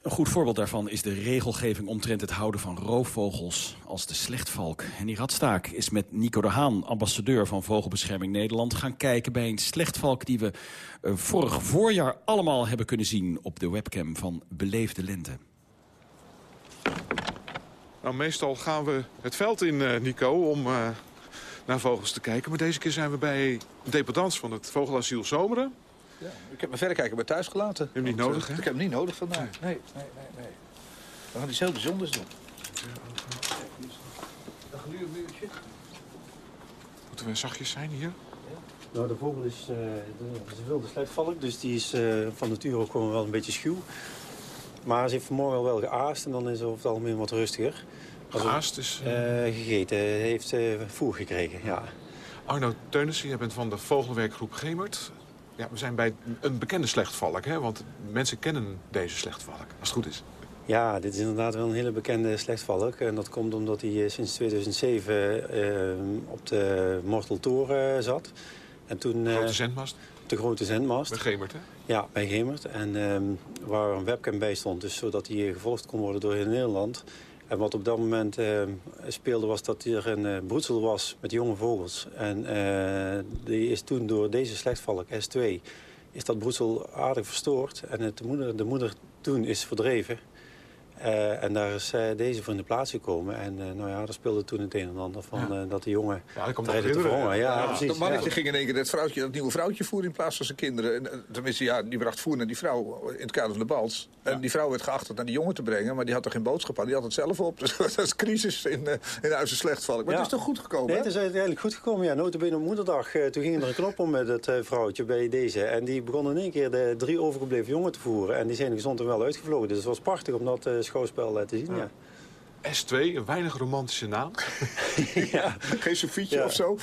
Een goed voorbeeld daarvan is de regelgeving omtrent het houden van roofvogels als de slechtvalk. En die radstaak is met Nico de Haan, ambassadeur van Vogelbescherming Nederland... gaan kijken bij een slechtvalk die we eh, vorig voorjaar allemaal hebben kunnen zien... op de webcam van Beleefde Lente. Nou, meestal gaan we het veld in, eh, Nico, om eh, naar vogels te kijken. Maar deze keer zijn we bij dependance van het vogelasiel Zomeren. Ja, ik heb mijn verrekijker bij thuis gelaten. Je hebt hem niet nodig, eh, hè? Ik heb hem niet nodig vandaag. Nee, nee, nee. nee. We gaan iets heel bijzonders doen. Een gluurmuurtje. Moeten we zachtjes zijn hier? Nou, de vogel is, eh, de, is een wilde slechtvalk, dus die is eh, van nature ook gewoon wel een beetje schuw. Maar ze heeft vanmorgen al wel geaast en dan is ze over het algemeen wat rustiger. Geaast is... Eh, gegeten, heeft eh, voer gekregen, ja. Arno Teunissen, jij bent van de vogelwerkgroep Gemert. Ja, we zijn bij een bekende slechtvalk, hè? Want mensen kennen deze slechtvalk, als het goed is. Ja, dit is inderdaad wel een hele bekende slechtvalk. En dat komt omdat hij eh, sinds 2007 eh, op de Morteltoren zat. En toen, eh, Grote zendmast? De grote zendmast. Bij Gemert, hè? Ja, bij Gemert. En ehm, waar een webcam bij stond, dus zodat hij gevolgd kon worden door heel Nederland. En wat op dat moment ehm, speelde was dat er een eh, broedsel was met jonge vogels. En eh, die is toen door deze slechtvalk, S2, is dat broedsel aardig verstoord. En moeder, de moeder toen is verdreven. Eh, en daar is eh, deze voor in de plaats gekomen. En eh, nou ja, daar speelde toen het een en ander van dat de jongen Ja, dat me dreigde te verhongeren. Ja, Ja, precies. dat mannetje ging in één keer dat, vrouwtje, dat nieuwe vrouwtje voer in plaats van zijn kinderen. En, tenminste, ja, die bracht voer naar die vrouw in het kader van de bals. En die vrouw werd geacht naar die jongen te brengen. Maar die had er geen boodschap aan. Die had het zelf op. <laughs> Dus dat is crisis in, eh in Huizen Slechtvalk. Maar het is toch goed gekomen, Nee, hè? het is uiteindelijk goed gekomen. Ja, notabene op moederdag. toen ging er een knop om met het vrouwtje bij deze. En die begon in één keer de drie overgebleven jongen te voeren. En die zijn gezond en wel uitgevlogen. Dus het was prachtig om dat schouwspel eh, te zien, ja. S2, een weinig romantische naam. <laughs> Geen Sofietje Ja. of zo?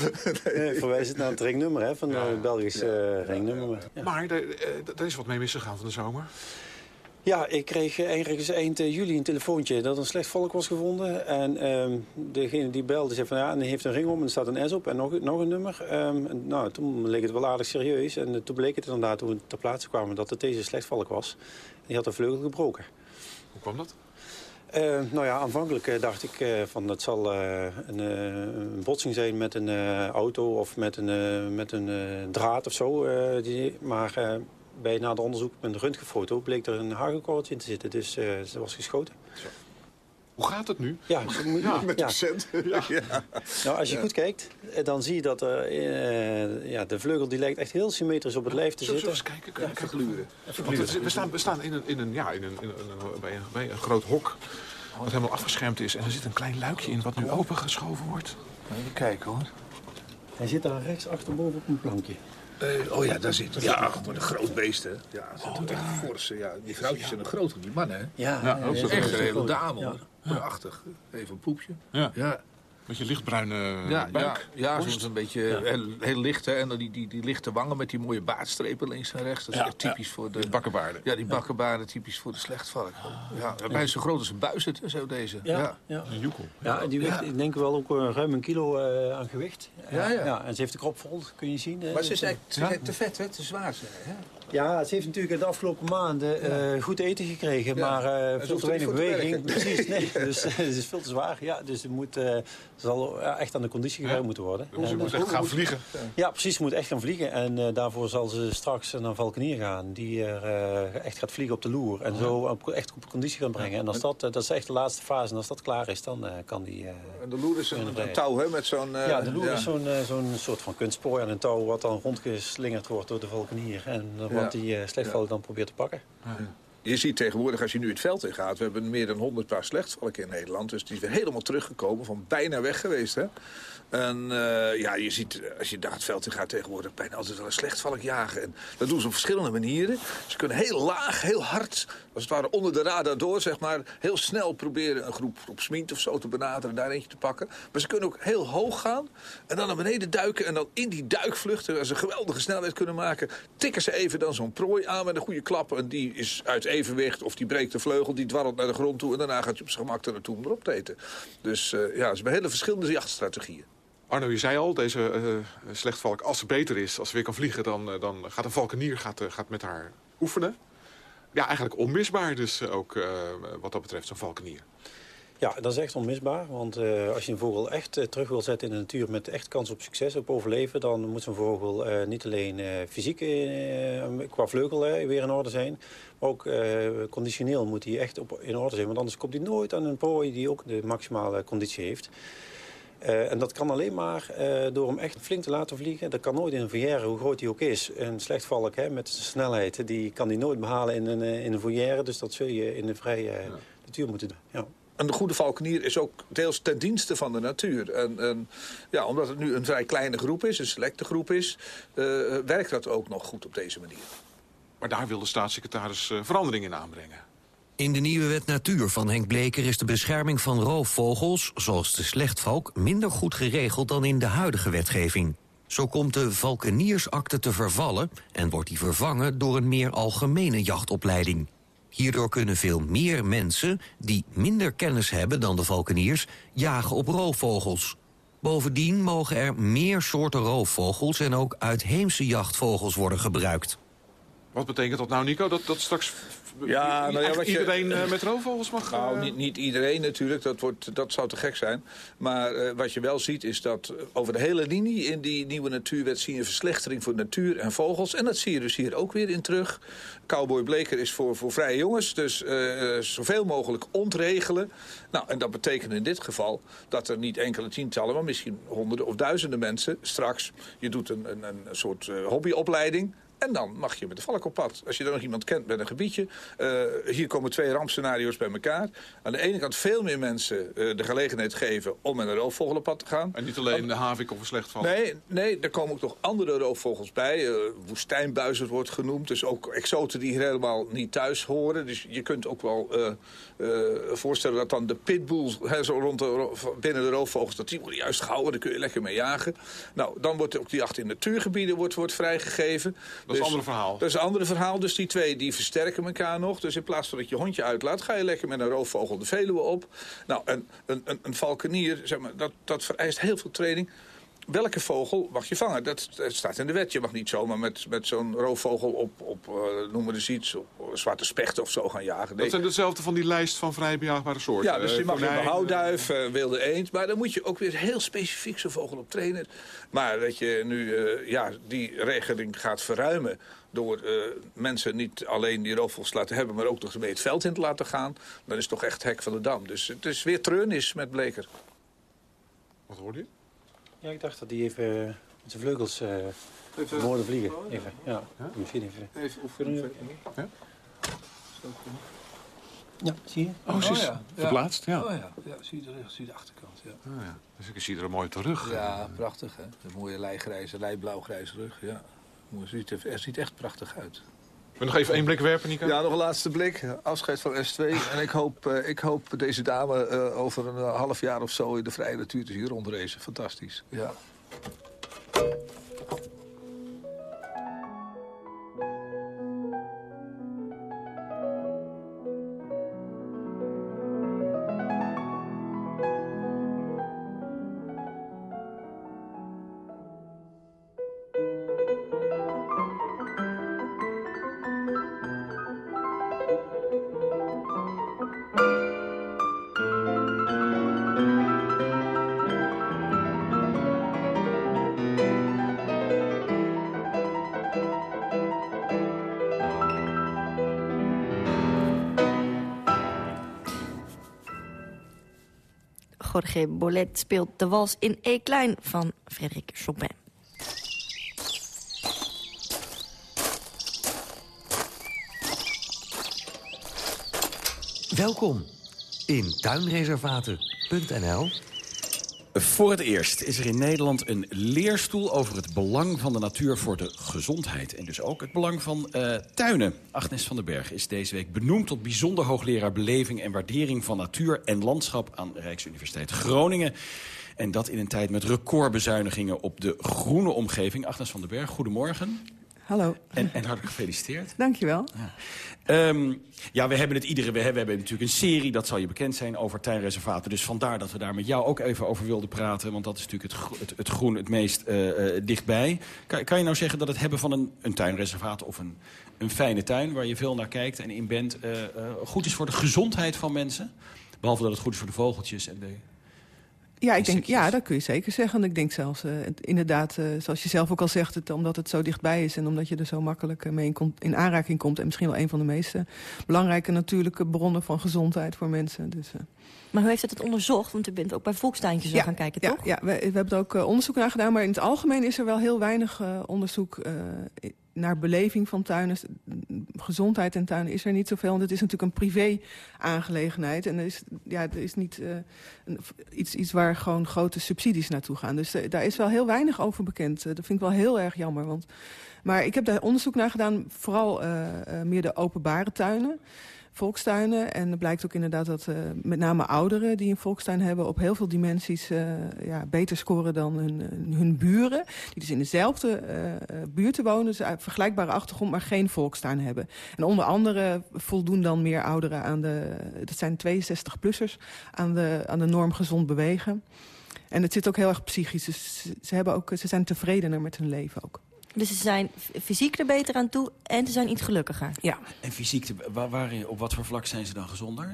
Nee, verwijs het naar het ringnummer hè, van het Belgisch eh, ringnummer. Ja. Maar er, eh, is wat mee misgegaan van de zomer. Ja, ik kreeg eh, ergens eind eh, juli een telefoontje dat een slecht valk was gevonden. En ehm, degene die belde zei van ja, en die heeft een ring om en er staat een S op en nog, nog een nummer. Ehm, en, nou, toen leek het wel aardig serieus. En eh, toen bleek het inderdaad toen we ter plaatse kwamen dat het deze slechtvalk was. Die had een vleugel gebroken. Hoe kwam dat? Eh, nou ja, aanvankelijk eh, dacht ik eh, van het zal een, een botsing zijn met een auto of met een, met een draad of zo. die, maar bij nader onderzoek met een röntgenfoto bleek er een hagelkoordje in te zitten. Dus ze was geschoten. Hoe gaat het nu? Ja, <laughs> met ja. de cent. <laughs> Ja. Nou, als je Ja. goed kijkt, eh, dan zie je dat er, eh, ja, de vleugel die lijkt echt heel symmetrisch op het lijf te Zullen we zitten. eens kijken? Kunnen we gluren? We, staan, we staan in een, in een, ja, in een, in een, in een- bij, een, bij een groot hok. Wat helemaal afgeschermd is. En er zit een klein luikje in wat nu opengeschoven wordt. Even kijken hoor. Hij zit daar rechts achterboven op een plankje. Eh, oh ja, daar zit Ja, wat een groot beest, hè. Ja, toch echt forse. Ja, die vrouwtjes zijn groter dan die mannen, hè. Ja, echt groot. een hele dame, hoor. Prachtig. Even een poepje. Ja. Ja, Beetje lichtbruine ja, ja, buik. ja soms een beetje heel, heel licht, hè. En dan die, die, die lichte wangen met die mooie baardstrepen links en rechts. Dat is Ja, echt typisch voor de... Die bakkenbaarden. Ja, die bakkenbaarden typisch voor de slechtvalk. Ja, bijna zo groot als een buis, het, zo deze. Ja, Ja. ja. Een joekel. Ja, die weegt, Ja. ik denk wel ook eh, ruim een kilo eh, aan gewicht. Ja, ja. En ze heeft de krop vol, kun je zien. eh, Maar ze is eigenlijk ze is eigenlijk te vet, hè. Te zwaar, hè. Ja, ze heeft natuurlijk de afgelopen maanden eh, goed eten gekregen, Ja. maar ze veel te weinig beweging. Precies, nee. <laughs> <laughs> Dus eh, ze is veel te zwaar. Ja, dus ze moet, zal echt aan de conditie gewerkt moeten worden. Ze En, moet echt gaan vliegen. Ja, precies. Ze moet echt gaan vliegen. En daarvoor zal ze straks naar een valkenier gaan. Die er echt gaat vliegen op de loer. En zo echt op conditie gaan brengen. En als dat, dat is echt de laatste fase. En als dat klaar is, dan kan die... En de loer is een, touw, hè, met zo'n... ja, de loer is zo'n zo'n soort van kunstspoor aan een touw... wat dan rondgeslingerd wordt door de valkenier. En wat die uh, slechtvalk dan probeert te pakken. Je ziet tegenwoordig, als je nu het veld in gaat... we hebben meer dan 100 paar slechtvalken in Nederland. Dus die is weer helemaal teruggekomen, van bijna weg geweest. Hè? En eh, ja, je ziet, als je daar het veld in gaat tegenwoordig... bijna altijd wel een slechtvalk jagen. En dat doen ze op verschillende manieren. Ze kunnen heel laag, heel hard, als het ware onder de radar door... zeg maar, heel snel proberen een groep, groep smint of zo te benaderen... daar eentje te pakken. Maar ze kunnen ook heel hoog gaan en dan naar beneden duiken... en dan in die duikvlucht, als ze een geweldige snelheid kunnen maken... tikken ze even dan zo'n prooi aan met een goede klap... en die is uit evenwicht of die breekt de vleugel, die dwarrelt naar de grond toe... en daarna gaat je op zijn gemak er naartoe om erop te eten. Dus eh, ja, ze hebben hele verschillende jachtstrategieën. Arno, je zei al, deze eh, slechtvalk, als ze beter is, als ze weer kan vliegen... dan, eh, dan gaat een valkenier gaat, eh, gaat met haar oefenen. Ja, eigenlijk onmisbaar dus eh, ook eh, wat dat betreft, zo'n valkenier. Ja, dat is echt onmisbaar. Want uh, als je een vogel echt terug wil zetten in de natuur... met echt kans op succes, op overleven... dan moet zo'n vogel niet alleen fysiek qua vleugel weer in orde zijn... maar ook conditioneel moet hij echt op, in orde zijn. Want anders komt hij nooit aan een prooi die ook de maximale conditie heeft... Uh, en dat kan alleen maar uh, door hem echt flink te laten vliegen. Dat kan nooit in een volière, hoe groot hij ook is. Een slechtvalk hè, met zijn snelheid, die kan hij nooit behalen in een, in een volière. Dus dat zul je in de vrije ja. natuur moeten doen. Ja. En de goede valkenier is ook deels ten dienste van de natuur. En, en ja, omdat het nu een vrij kleine groep is, een selecte groep is... Uh, werkt dat ook nog goed op deze manier. Maar daar wil de staatssecretaris verandering in aanbrengen. In de nieuwe wet natuur van Henk Bleker is de bescherming van roofvogels, zoals de slechtvalk, minder goed geregeld dan in de huidige wetgeving. Zo komt de valkeniersakte te vervallen en wordt die vervangen door een meer algemene jachtopleiding. Hierdoor kunnen veel meer mensen, die minder kennis hebben dan de valkeniers, jagen op roofvogels. Bovendien mogen er meer soorten roofvogels en ook uitheemse jachtvogels worden gebruikt. Wat betekent dat nou, Nico? Dat, dat straks ja, nou ja, wat iedereen je, uh, met roofvogels mag... Nou, uh... niet, niet, iedereen natuurlijk, dat, wordt, dat zou te gek zijn. Maar uh, wat je wel ziet is dat over de hele linie in die nieuwe natuurwet... zie je een verslechtering voor natuur en vogels. En dat zie je dus hier ook weer in terug. Cowboy Bleker is voor, voor vrije jongens, dus zoveel mogelijk ontregelen. Nou, en dat betekent in dit geval dat er niet enkele tientallen... maar misschien honderden of duizenden mensen straks... je doet een, een, een soort hobbyopleiding... En dan mag je met de valk op pad. Als je dan nog iemand kent met een gebiedje. Uh, hier komen twee rampscenario's bij elkaar. Aan de ene kant veel meer mensen uh, de gelegenheid geven om met een roofvogel op pad te gaan. En niet alleen de havik of een slechtvalk? Nee, nee, er komen ook nog andere roofvogels bij. Uh, woestijnbuizerd wordt genoemd. Dus ook exoten die hier helemaal niet thuis horen. Dus je kunt ook wel voorstellen dat dan de pitbulls hè, zo rond de, binnen de roofvogels... dat die worden juist gehouden, daar kun je lekker mee jagen. Nou, dan wordt ook die jacht in natuurgebieden wordt, wordt vrijgegeven. Dat is een ander verhaal. Dat is een ander verhaal. Dus die twee die versterken elkaar nog. Dus in plaats van dat je hondje uitlaat, ga je lekker met een roofvogel de Veluwe op. Nou, een, een, een, een valkenier, zeg maar, dat, dat vereist heel veel training. Welke vogel mag je vangen? Dat, dat, staat in de wet. Je mag niet zomaar met, met zo'n roofvogel op, op uh, noem maar eens iets, op zwarte spechten of zo gaan jagen. Nee. Dat zijn dezelfde van die lijst van vrij bejaagbare soorten. Ja, dus je mag een houtduif, uh, wilde eend. Maar dan moet je ook weer heel specifiek zo'n vogel op trainen. Maar dat je nu ja, die regeling gaat verruimen door mensen niet alleen die roofvogels te laten hebben... maar ook nog mee het veld in te laten gaan... dan is het toch echt hek van de dam. Dus het is weer treurnis met Bleker. Wat hoorde je? Ja, ik dacht dat hij even met zijn vleugels uh, even vliegen. Even, ja. ja. Misschien even. Even oefenen. Ja? ja, zie je? Oh, ze is oh, ja. verplaatst, ja. Oh ja, ja zie, je de, zie de achterkant, ja. Oh, ja. Dus ik zie er mooi terug. Ja, prachtig hè. Een mooie lijgrijze, lijblauwgrijze rug, ja. Het ziet er, er ziet echt prachtig uit. We nog even één blik werpen, Nico? Ja, nog een laatste blik. Afscheid van S2. En ik hoop, uh, ik hoop deze dame uh, over een half jaar of zo in de vrije natuur te zien rondracen. Fantastisch. Ja. Godege Bolet speelt de wals in E klein van Frédéric Chopin. Welkom in tuinreservaten.nl. Voor het eerst is er in Nederland een leerstoel over het belang van de natuur voor de gezondheid. En dus ook het belang van uh, tuinen. Agnes van den Berg is deze week benoemd tot bijzonder hoogleraar beleving en waardering van natuur en landschap aan Rijksuniversiteit Groningen. En dat in een tijd met recordbezuinigingen op de groene omgeving. Agnes van den Berg, goedemorgen. Hallo. En, en hartelijk gefeliciteerd. Dankjewel. Ja. Um, ja, we hebben het iedere... We hebben, we hebben natuurlijk een serie, dat zal je bekend zijn, over tuinreservaten. Dus vandaar dat we daar met jou ook even over wilden praten. Want dat is natuurlijk het, het, het groen het meest uh, uh, dichtbij. Kan, kan je nou zeggen dat het hebben van een, een tuinreservaat... of een, een fijne tuin waar je veel naar kijkt en in bent... Uh, goed is voor de gezondheid van mensen? Behalve dat het goed is voor de vogeltjes en de ja, ik denk, ja, dat kun je zeker zeggen. Ik denk zelfs, uh, inderdaad, uh, zoals je zelf ook al zegt... Het, omdat het zo dichtbij is en omdat je er zo makkelijk mee in, komt, in aanraking komt... en misschien wel een van de meest belangrijke natuurlijke bronnen van gezondheid voor mensen. Dus, uh. Maar hoe heeft het het onderzocht? Want u bent ook bij volkstuintjes ja, gaan kijken, ja, toch? Ja, we, we hebben er ook onderzoek naar gedaan. Maar in het algemeen is er wel heel weinig onderzoek naar beleving van tuinen. Gezondheid en tuinen is er niet zoveel. Want het is natuurlijk een privé-aangelegenheid. En er is, ja, er is niet uh, een, iets, iets waar gewoon grote subsidies naartoe gaan. Dus uh, daar is wel heel weinig over bekend. Uh, dat vind ik wel heel erg jammer. Want, maar ik heb daar onderzoek naar gedaan. Vooral meer de openbare tuinen volkstuinen. En het blijkt ook inderdaad dat uh, met name ouderen die een volkstuin hebben... op heel veel dimensies uh, ja, beter scoren dan hun, hun buren. Die dus in dezelfde uh, buurten wonen, dus uit vergelijkbare achtergrond... maar geen volkstuin hebben. En onder andere voldoen dan meer ouderen aan de... dat zijn 62-plussers, aan de, aan de norm gezond bewegen. En het zit ook heel erg psychisch. Dus ze, hebben ook, ze zijn tevredener met hun leven ook. Dus ze zijn fysiek er beter aan toe en ze zijn iets gelukkiger. Ja. En fysiek, waar, waar, op wat voor vlak zijn ze dan gezonder?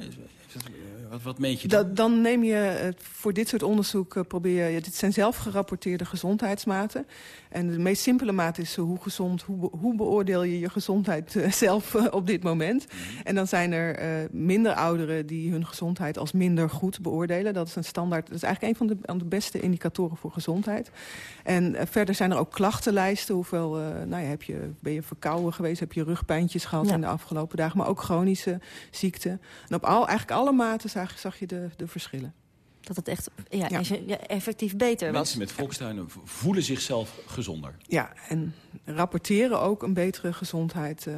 Wat, wat meet je dan? Da, dan neem je voor dit soort onderzoek, uh, probeer je... Dit zijn zelf gerapporteerde gezondheidsmaten. En de meest simpele maat is hoe gezond... hoe, hoe beoordeel je je gezondheid <laughs> zelf op dit moment? Mm -hmm. En dan zijn er minder ouderen die hun gezondheid als minder goed beoordelen. Dat is een standaard, dat is eigenlijk een van de, van de beste indicatoren voor gezondheid. En verder zijn er ook klachtenlijsten. Hoeveel, nou ja, heb je, ben je verkouden geweest? Heb je rugpijntjes gehad ja. in de afgelopen dagen? Maar ook chronische ziekten. En op al, eigenlijk alle maten zag, zag je de, de verschillen. Dat het echt ja, ja. effectief beter was. Mensen met volkstuinen voelen zichzelf gezonder. Ja, en rapporteren ook een betere gezondheid uh,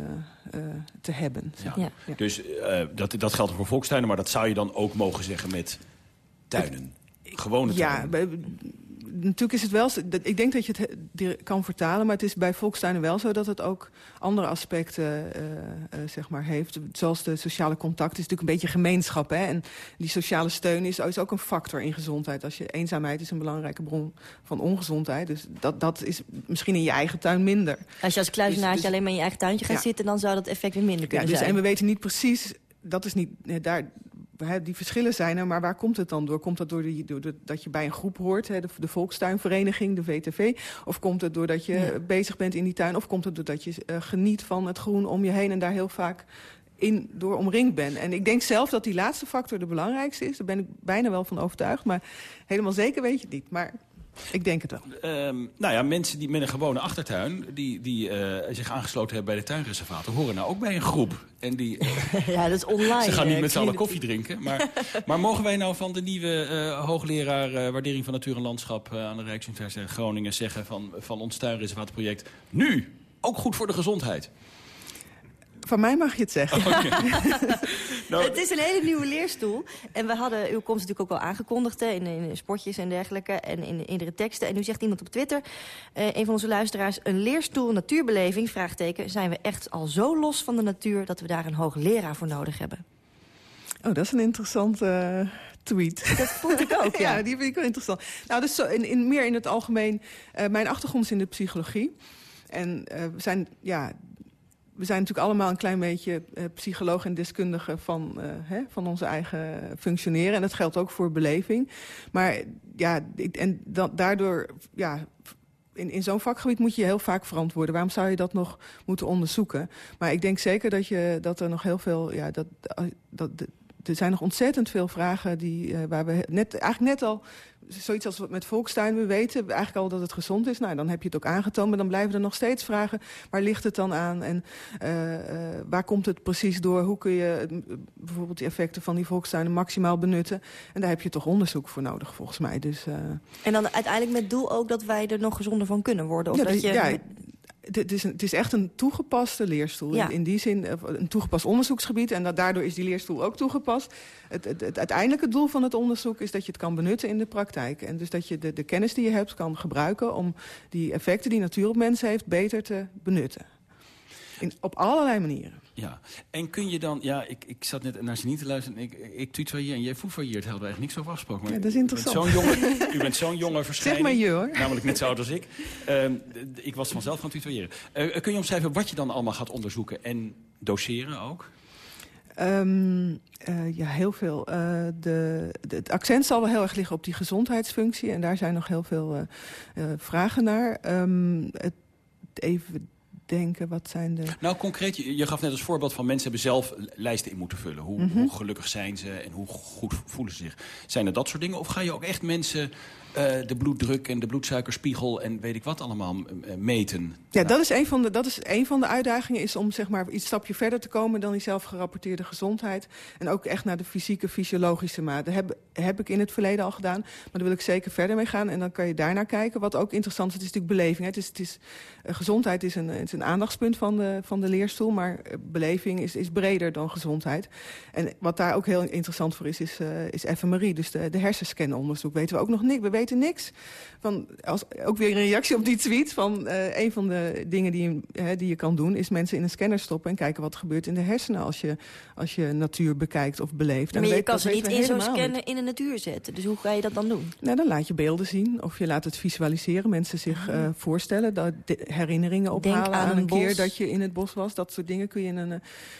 uh, te hebben. Ja. Ja. Ja. Dus uh, dat, dat geldt voor volkstuinen, maar dat zou je dan ook mogen zeggen met tuinen? Gewone tuinen? Ja, natuurlijk is het wel... Ik denk dat je het kan vertalen, maar het is bij volkstuinen wel zo... dat het ook andere aspecten uh, uh, zeg maar heeft. Zoals de sociale contact is natuurlijk een beetje gemeenschap. Hè? En die sociale steun is, is ook een factor in gezondheid. Als je eenzaamheid is een belangrijke bron van ongezondheid. Dus dat, dat is misschien in je eigen tuin minder. Als je als kluizenaartje dus, dus, alleen maar in je eigen tuintje gaat ja. zitten... dan zou dat effect weer minder kunnen ja, dus, zijn. En we weten niet precies... Dat is niet, daar, die verschillen zijn er, maar waar komt het dan door? Komt dat door, die, door de, dat je bij een groep hoort, hè, de, de volkstuinvereniging, de VTV? Of komt het doordat je ja. bezig bent in die tuin? Of komt het doordat je uh, geniet van het groen om je heen en daar heel vaak in, door omringd bent? En ik denk zelf dat die laatste factor de belangrijkste is. Daar ben ik bijna wel van overtuigd, maar helemaal zeker weet je het niet. Maar ik denk het wel. Um, nou ja, mensen die met een gewone achtertuin... die, die uh, zich aangesloten hebben bij de tuinreservaten... horen nou ook bij een groep. En die, <laughs> ja, dat is online. Ze gaan niet met z'n allen koffie drinken. Maar, <laughs> maar mogen wij nou van de nieuwe uh, hoogleraar... waardering van natuur en landschap aan de Rijksuniversiteit Groningen... zeggen van, van ons tuinreservaatproject... nu, ook goed voor de gezondheid? Van mij mag je het zeggen. Okay. <laughs> nou, het is een hele nieuwe leerstoel. En we hadden uw komst natuurlijk ook al aangekondigd... Hè, in, in spotjes en dergelijke en in, in de teksten. En nu zegt iemand op Twitter, uh, een van onze luisteraars... een leerstoel natuurbeleving, vraagteken... zijn we echt al zo los van de natuur... dat we daar een hoogleraar voor nodig hebben? Oh, dat is een interessante uh, tweet. Dat vond ik ook, <laughs> ja. ja. die vind ik wel interessant. Nou, dus zo in, in, meer in het algemeen... Uh, mijn achtergrond is in de psychologie. En uh, we zijn, ja, we zijn natuurlijk allemaal een klein beetje uh, psycholoog en deskundige van, uh, hè, van onze eigen functioneren. En dat geldt ook voor beleving. Maar ja, en da daardoor, ja, in, in zo'n vakgebied moet je je heel vaak verantwoorden. Waarom zou je dat nog moeten onderzoeken? Maar ik denk zeker dat, je, dat er nog heel veel, ja, dat, dat, er zijn nog ontzettend veel vragen die, waar we net, eigenlijk net al zoiets als met volkstuin, we weten eigenlijk al dat het gezond is. Nou, dan heb je het ook aangetoond, maar dan blijven er nog steeds vragen. Waar ligt het dan aan en uh, uh, waar komt het precies door? Hoe kun je uh, bijvoorbeeld die effecten van die volkstuinen maximaal benutten? En daar heb je toch onderzoek voor nodig, volgens mij. Dus, en dan uiteindelijk met doel ook dat wij er nog gezonder van kunnen worden? Of ja, dat je... ja, het is, een, het is echt een toegepaste leerstoel. Ja. In, die zin een toegepast onderzoeksgebied. En dat, daardoor is die leerstoel ook toegepast. Het, het, het, uiteindelijke doel van het onderzoek is dat je het kan benutten in de praktijk. En dus dat je de, de kennis die je hebt kan gebruiken... om die effecten die natuur op mensen heeft beter te benutten. In, op allerlei manieren. Ja, en kun je dan... Ja, ik, ik zat net naar niet te luisteren. Ik, ik tutoieer en jij foefailleert. Hadden we eigenlijk niks over afgesproken. Maar ja, dat is interessant. U bent zo'n jonge, u bent zo'n jonge <laughs> verschijning. Zeg maar je hoor. Namelijk net zo oud als ik. Um, ik was vanzelf gaan tutoiëren. Uh, kun je omschrijven wat je dan allemaal gaat onderzoeken en doseren ook? Um, uh, ja, heel veel. Uh, de, de, het accent zal wel heel erg liggen op die gezondheidsfunctie. En daar zijn nog heel veel uh, vragen naar. Um, het, even denken, wat zijn de... Nou, concreet, je, je gaf net als voorbeeld van mensen hebben zelf lijsten in moeten vullen. Hoe, mm -hmm. hoe gelukkig zijn ze en hoe goed voelen ze zich? Zijn er dat soort dingen? Of ga je ook echt mensen de bloeddruk en de bloedsuikerspiegel en weet ik wat allemaal uh, meten? Ja, dat is een van de, dat is een van de uitdagingen, is om zeg maar iets stapje verder te komen dan die zelfgerapporteerde gezondheid. En ook echt naar de fysieke, fysiologische maat. Dat heb, heb ik in het verleden al gedaan, maar daar wil ik zeker verder mee gaan. En dan kan je daarnaar kijken. Wat ook interessant is, het is natuurlijk beleving. Hè. Het is, het is, uh, gezondheid is een, is een aandachtspunt van de, van de leerstoel, maar beleving is, is breder dan gezondheid. En wat daar ook heel interessant voor is, is, is fMRI, dus de, de hersenscanonderzoek. Weten we ook nog niks. Weten niks. Van, als, ook weer een reactie op die tweet. Van, uh, een van de dingen die, uh, die je kan doen... is mensen in een scanner stoppen en kijken wat er gebeurt in de hersenen... als je, als je natuur bekijkt of beleeft. Maar je weet, kan ze niet in zo'n scanner in de natuur zetten. Dus hoe ga je dat dan doen? Nou, dan laat je beelden zien of je laat het visualiseren. Mensen zich uh, voorstellen, dat herinneringen ophalen aan, aan een bos. keer dat je in het bos was. Dat soort dingen kun je in een...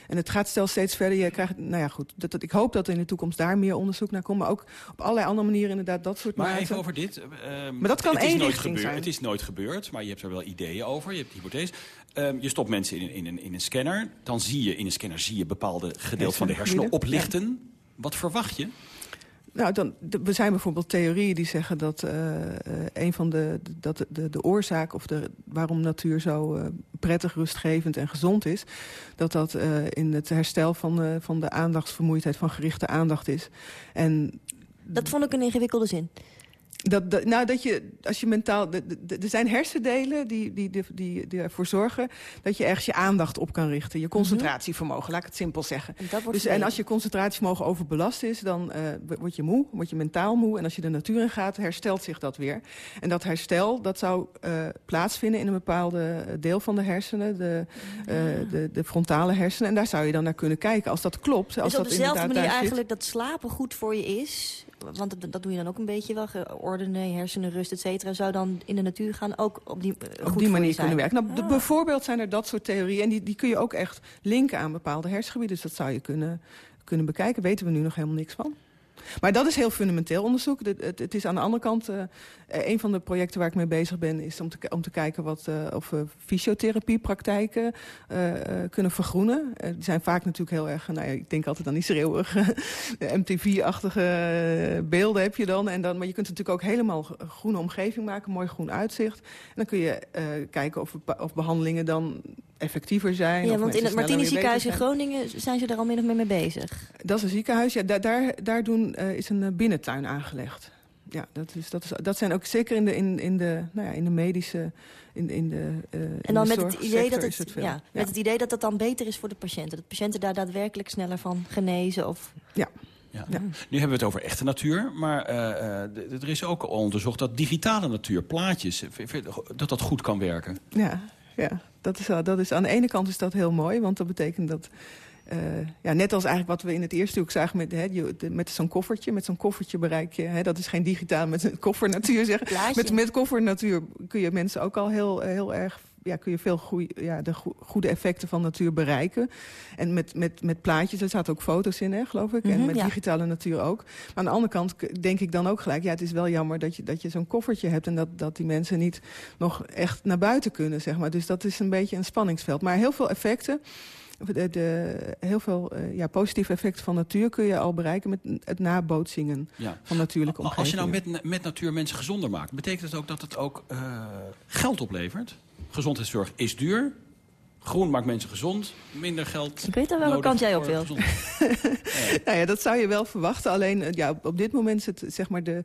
en het gaat stel steeds verder. Je krijgt, nou ja, goed. Dat, dat, ik hoop dat er in de toekomst daar meer onderzoek naar komt. Maar ook op allerlei andere manieren inderdaad dat soort Maar maten. even over dit. Uh, maar dat kan het is één nooit richting gebeurd. zijn. Het is nooit gebeurd, maar je hebt er wel ideeën over. Je hebt hypothese. Um, je stopt mensen in, in, in, in, een scanner. Dan zie je in een scanner zie je bepaalde gedeelten van de hersenen oplichten. Ja. Wat verwacht je? Nou, dan, er zijn bijvoorbeeld theorieën die zeggen dat uh, een van de, dat de, de, de oorzaak... of de, waarom natuur zo uh, prettig, rustgevend en gezond is... dat dat uh, in het herstel van, van de aandachtsvermoeidheid, van gerichte aandacht is. En dat vond ik een ingewikkelde zin. Dat, dat, nou, dat je, als je mentaal... Er zijn hersendelen die, die, die, die, die ervoor zorgen... dat je ergens je aandacht op kan richten. Je concentratievermogen, laat ik het simpel zeggen. En, dat wordt dus, en als je concentratievermogen overbelast is... dan uh, word je moe, word je mentaal moe. En als je de natuur in gaat, herstelt zich dat weer. En dat herstel, dat zou uh, plaatsvinden in een bepaalde deel van de hersenen. De, uh, de, de frontale hersenen. En daar zou je dan naar kunnen kijken. Als dat klopt. Als dus op dat dezelfde manier eigenlijk dat slapen goed voor je is want dat, dat, doe je dan ook een beetje wel, orde, hersenenrust, et cetera, zou dan in de natuur gaan ook op die, uh, op die manier kunnen werken. Nou, ah. Bijvoorbeeld zijn er dat soort theorieën en die, die kun je ook echt linken aan bepaalde hersengebieden. Dus dat zou je kunnen, kunnen bekijken, weten we nu nog helemaal niks van. Maar dat is heel fundamenteel onderzoek. Het, het, het is aan de andere kant, uh, een van de projecten waar ik mee bezig ben... is om te, om te kijken wat, uh, of we fysiotherapiepraktijken uh, kunnen vergroenen. die zijn vaak natuurlijk heel erg, nou ja, ik denk altijd aan die schreeuwige <laughs> MTV-achtige beelden heb je dan. En dan. Maar je kunt natuurlijk ook helemaal een groene omgeving maken, mooi groen uitzicht. En dan kun je kijken of, of behandelingen dan effectiever zijn. Ja, want in het Martini ziekenhuis in Groningen zijn ze er al min of meer mee bezig. Dat is een ziekenhuis, ja, daar, daar, daar doen, uh, is een binnentuin aangelegd. Ja, dat, is, dat, is, dat zijn ook zeker in de, in, in de, nou ja, in de medische... In, in de, uh, en dan de met het, idee dat het, het ja, met het idee dat het dan beter is voor de patiënten. Dat patiënten daar daadwerkelijk sneller van genezen. Of... Ja. Ja. Ja. Nu hebben we het over echte natuur, maar uh, er is ook onderzocht dat digitale natuur, plaatjes, dat dat goed kan werken. Ja, ja. Dat is, dat is, aan de ene kant is dat heel mooi, want dat betekent dat... Uh, ja, net als eigenlijk wat we in het eerste stuk zagen met, hè, met zo'n koffertje. Met zo'n koffertje bereik je, hè, dat is geen digitaal met een koffernatuur zeg. Met, met koffernatuur kun je mensen ook al heel, heel erg ja, kun je veel goeie, ja, de goede effecten van natuur bereiken. En met, met, met plaatjes, er zaten ook foto's in, hè, geloof ik. Mm -hmm, en met ja. digitale natuur ook. Maar aan de andere kant denk ik dan ook gelijk... ja, het is wel jammer dat je, dat je zo'n koffertje hebt... en dat, dat die mensen niet nog echt naar buiten kunnen, zeg maar. Dus dat is een beetje een spanningsveld. Maar heel veel effecten... de, de, heel veel eh, ja, positieve effecten van natuur kun je al bereiken met het nabootsingen Ja. van natuurlijke Als je nou met, met natuur mensen gezonder maakt... betekent het ook dat het ook eh, geld oplevert? Gezondheidszorg is duur. Groen maakt mensen gezond. Minder geld Ik weet al welke kant jij op wil. <laughs> Nou ja, dat zou je wel verwachten. Alleen eh, ja, op, op dit moment is het, zeg maar, de,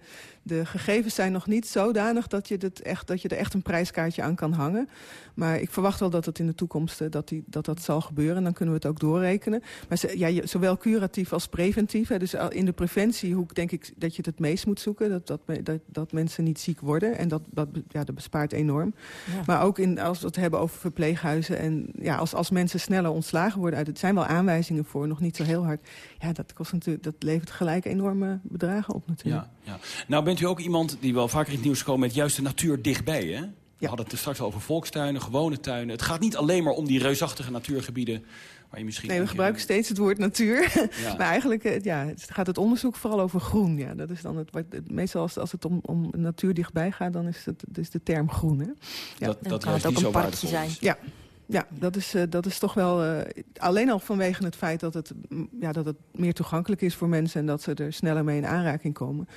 de gegevens zijn nog niet zodanig dat je, het echt, dat je er echt een prijskaartje aan kan hangen. Maar ik verwacht wel dat het in de toekomst eh, dat, die, dat, dat zal gebeuren. En dan kunnen we het ook doorrekenen. Maar ze- ja, zowel curatief als preventief. Hè, dus al- in de preventiehoek denk ik dat je het het meest moet zoeken. Dat, dat, dat, dat mensen niet ziek worden. En dat, dat, ja, dat bespaart enorm. Ja. Maar ook in, als we het hebben over verpleeghuizen. En ja, als, als mensen sneller ontslagen worden uit het zijn wel aanwijzingen voor, nog niet zo heel hard. Ja, dat kost natuurlijk, dat levert gelijk enorme bedragen op natuurlijk. Ja, ja. Nou bent u ook iemand die wel vaker in het nieuws komt... met juist de natuur dichtbij, hè? We hadden het er straks over volkstuinen, gewone tuinen. Het gaat niet alleen maar om die reusachtige natuurgebieden... waar je misschien... Nee, we gebruiken steeds het woord natuur. Ja. <laughs> maar eigenlijk eh, ja, het gaat het onderzoek vooral over groen. Ja, dat is dan het, meestal als, als het om, om natuur dichtbij gaat, dan is het dus de term groen. Hè? Ja. Dat- dat kan het ook een parkje is. zijn. Ja. Ja, dat is, eh, dat is toch wel... eh, alleen al vanwege het feit dat het, mm, ja, dat het meer toegankelijk is voor mensen... en dat ze er sneller mee in aanraking komen.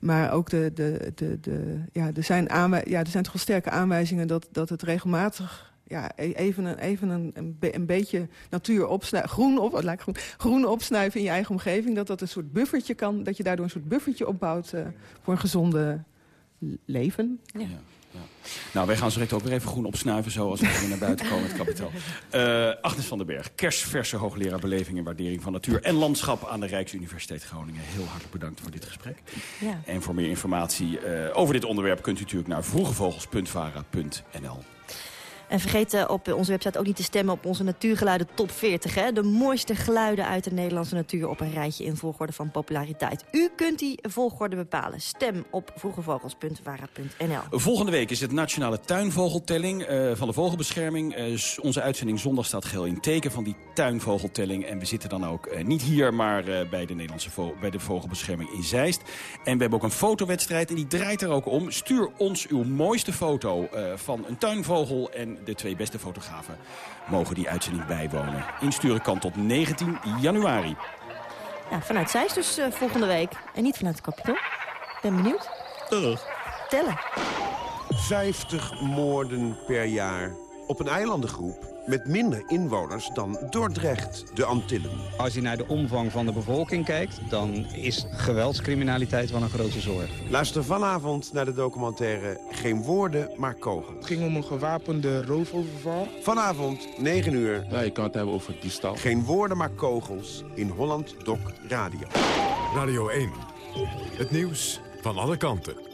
Maar ook de, de, de, de, ja, er, zijn ja, er zijn toch wel sterke aanwijzingen... dat, dat het regelmatig ja, e- even, een, even een, een, be- een beetje natuur opsnuiven, groen, op, laat ik groen, groen opsnuiven in je eigen omgeving... dat dat een soort buffertje kan, dat je daardoor een soort buffertje opbouwt... eh, voor een gezonde leven. Ja. Nou, wij gaan zo direct ook weer even groen opsnuiven... zo als we weer naar buiten komen, het kapitaal. Eh Agnes van den Berg, kerstverse hoogleraar beleving en waardering van natuur... en landschap aan de Rijksuniversiteit Groningen. Heel hartelijk bedankt voor dit gesprek. Ja. En voor meer informatie eh, over dit onderwerp... kunt u natuurlijk naar vroegevogels.vara.nl. En vergeet op onze website ook niet te stemmen op onze natuurgeluiden top 40. Hè? De mooiste geluiden uit de Nederlandse natuur op een rijtje in volgorde van populariteit. U kunt die volgorde bepalen. Stem op vroegevogels.vara.nl. Volgende week is het Nationale Tuinvogeltelling eh, van de Vogelbescherming. S- onze uitzending zondag staat geheel in teken van die tuinvogeltelling. En we zitten dan ook eh, niet hier, maar bij, de Nederlandse bij de Vogelbescherming in Zeist. En we hebben ook een fotowedstrijd en die draait er ook om. Stuur ons uw mooiste foto van een tuinvogel. En de twee beste fotografen mogen die uitzending bijwonen. Insturen kan tot 19 januari. Ja, vanuit Zeist dus eh, volgende week. En niet vanuit het kapitool. Ben benieuwd. Tellen. 50 moorden per jaar op een eilandengroep met minder inwoners dan Dordrecht, de Antillen. Als je naar de omvang van de bevolking kijkt, dan is geweldscriminaliteit wel een grote zorg. Luister vanavond naar de documentaire Geen woorden, maar kogels. Het ging om een gewapende roofoverval. Vanavond, 9 uur. Ja, je kan het hebben over diefstal. Geen woorden, maar kogels in Holland Doc Radio. Radio 1. Het nieuws van alle kanten.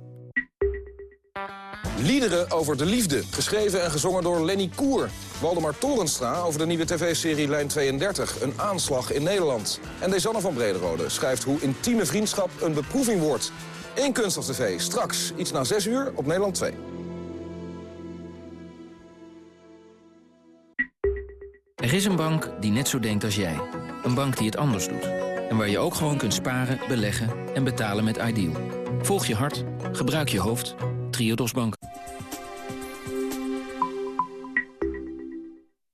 Liederen over de liefde, geschreven en gezongen door Lenny Koer. Waldemar Torenstra over de nieuwe tv-serie Lijn 32, een aanslag in Nederland. En Desanne van Brederode schrijft hoe intieme vriendschap een beproeving wordt. In Kunststof TV, straks, iets na 6 uur op Nederland 2. Er is een bank die net zo denkt als jij. Een bank die het anders doet. En waar je ook gewoon kunt sparen, beleggen en betalen met Ideal. Volg je hart, gebruik je hoofd. Triodos Bank.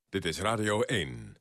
Dit is Radio 1.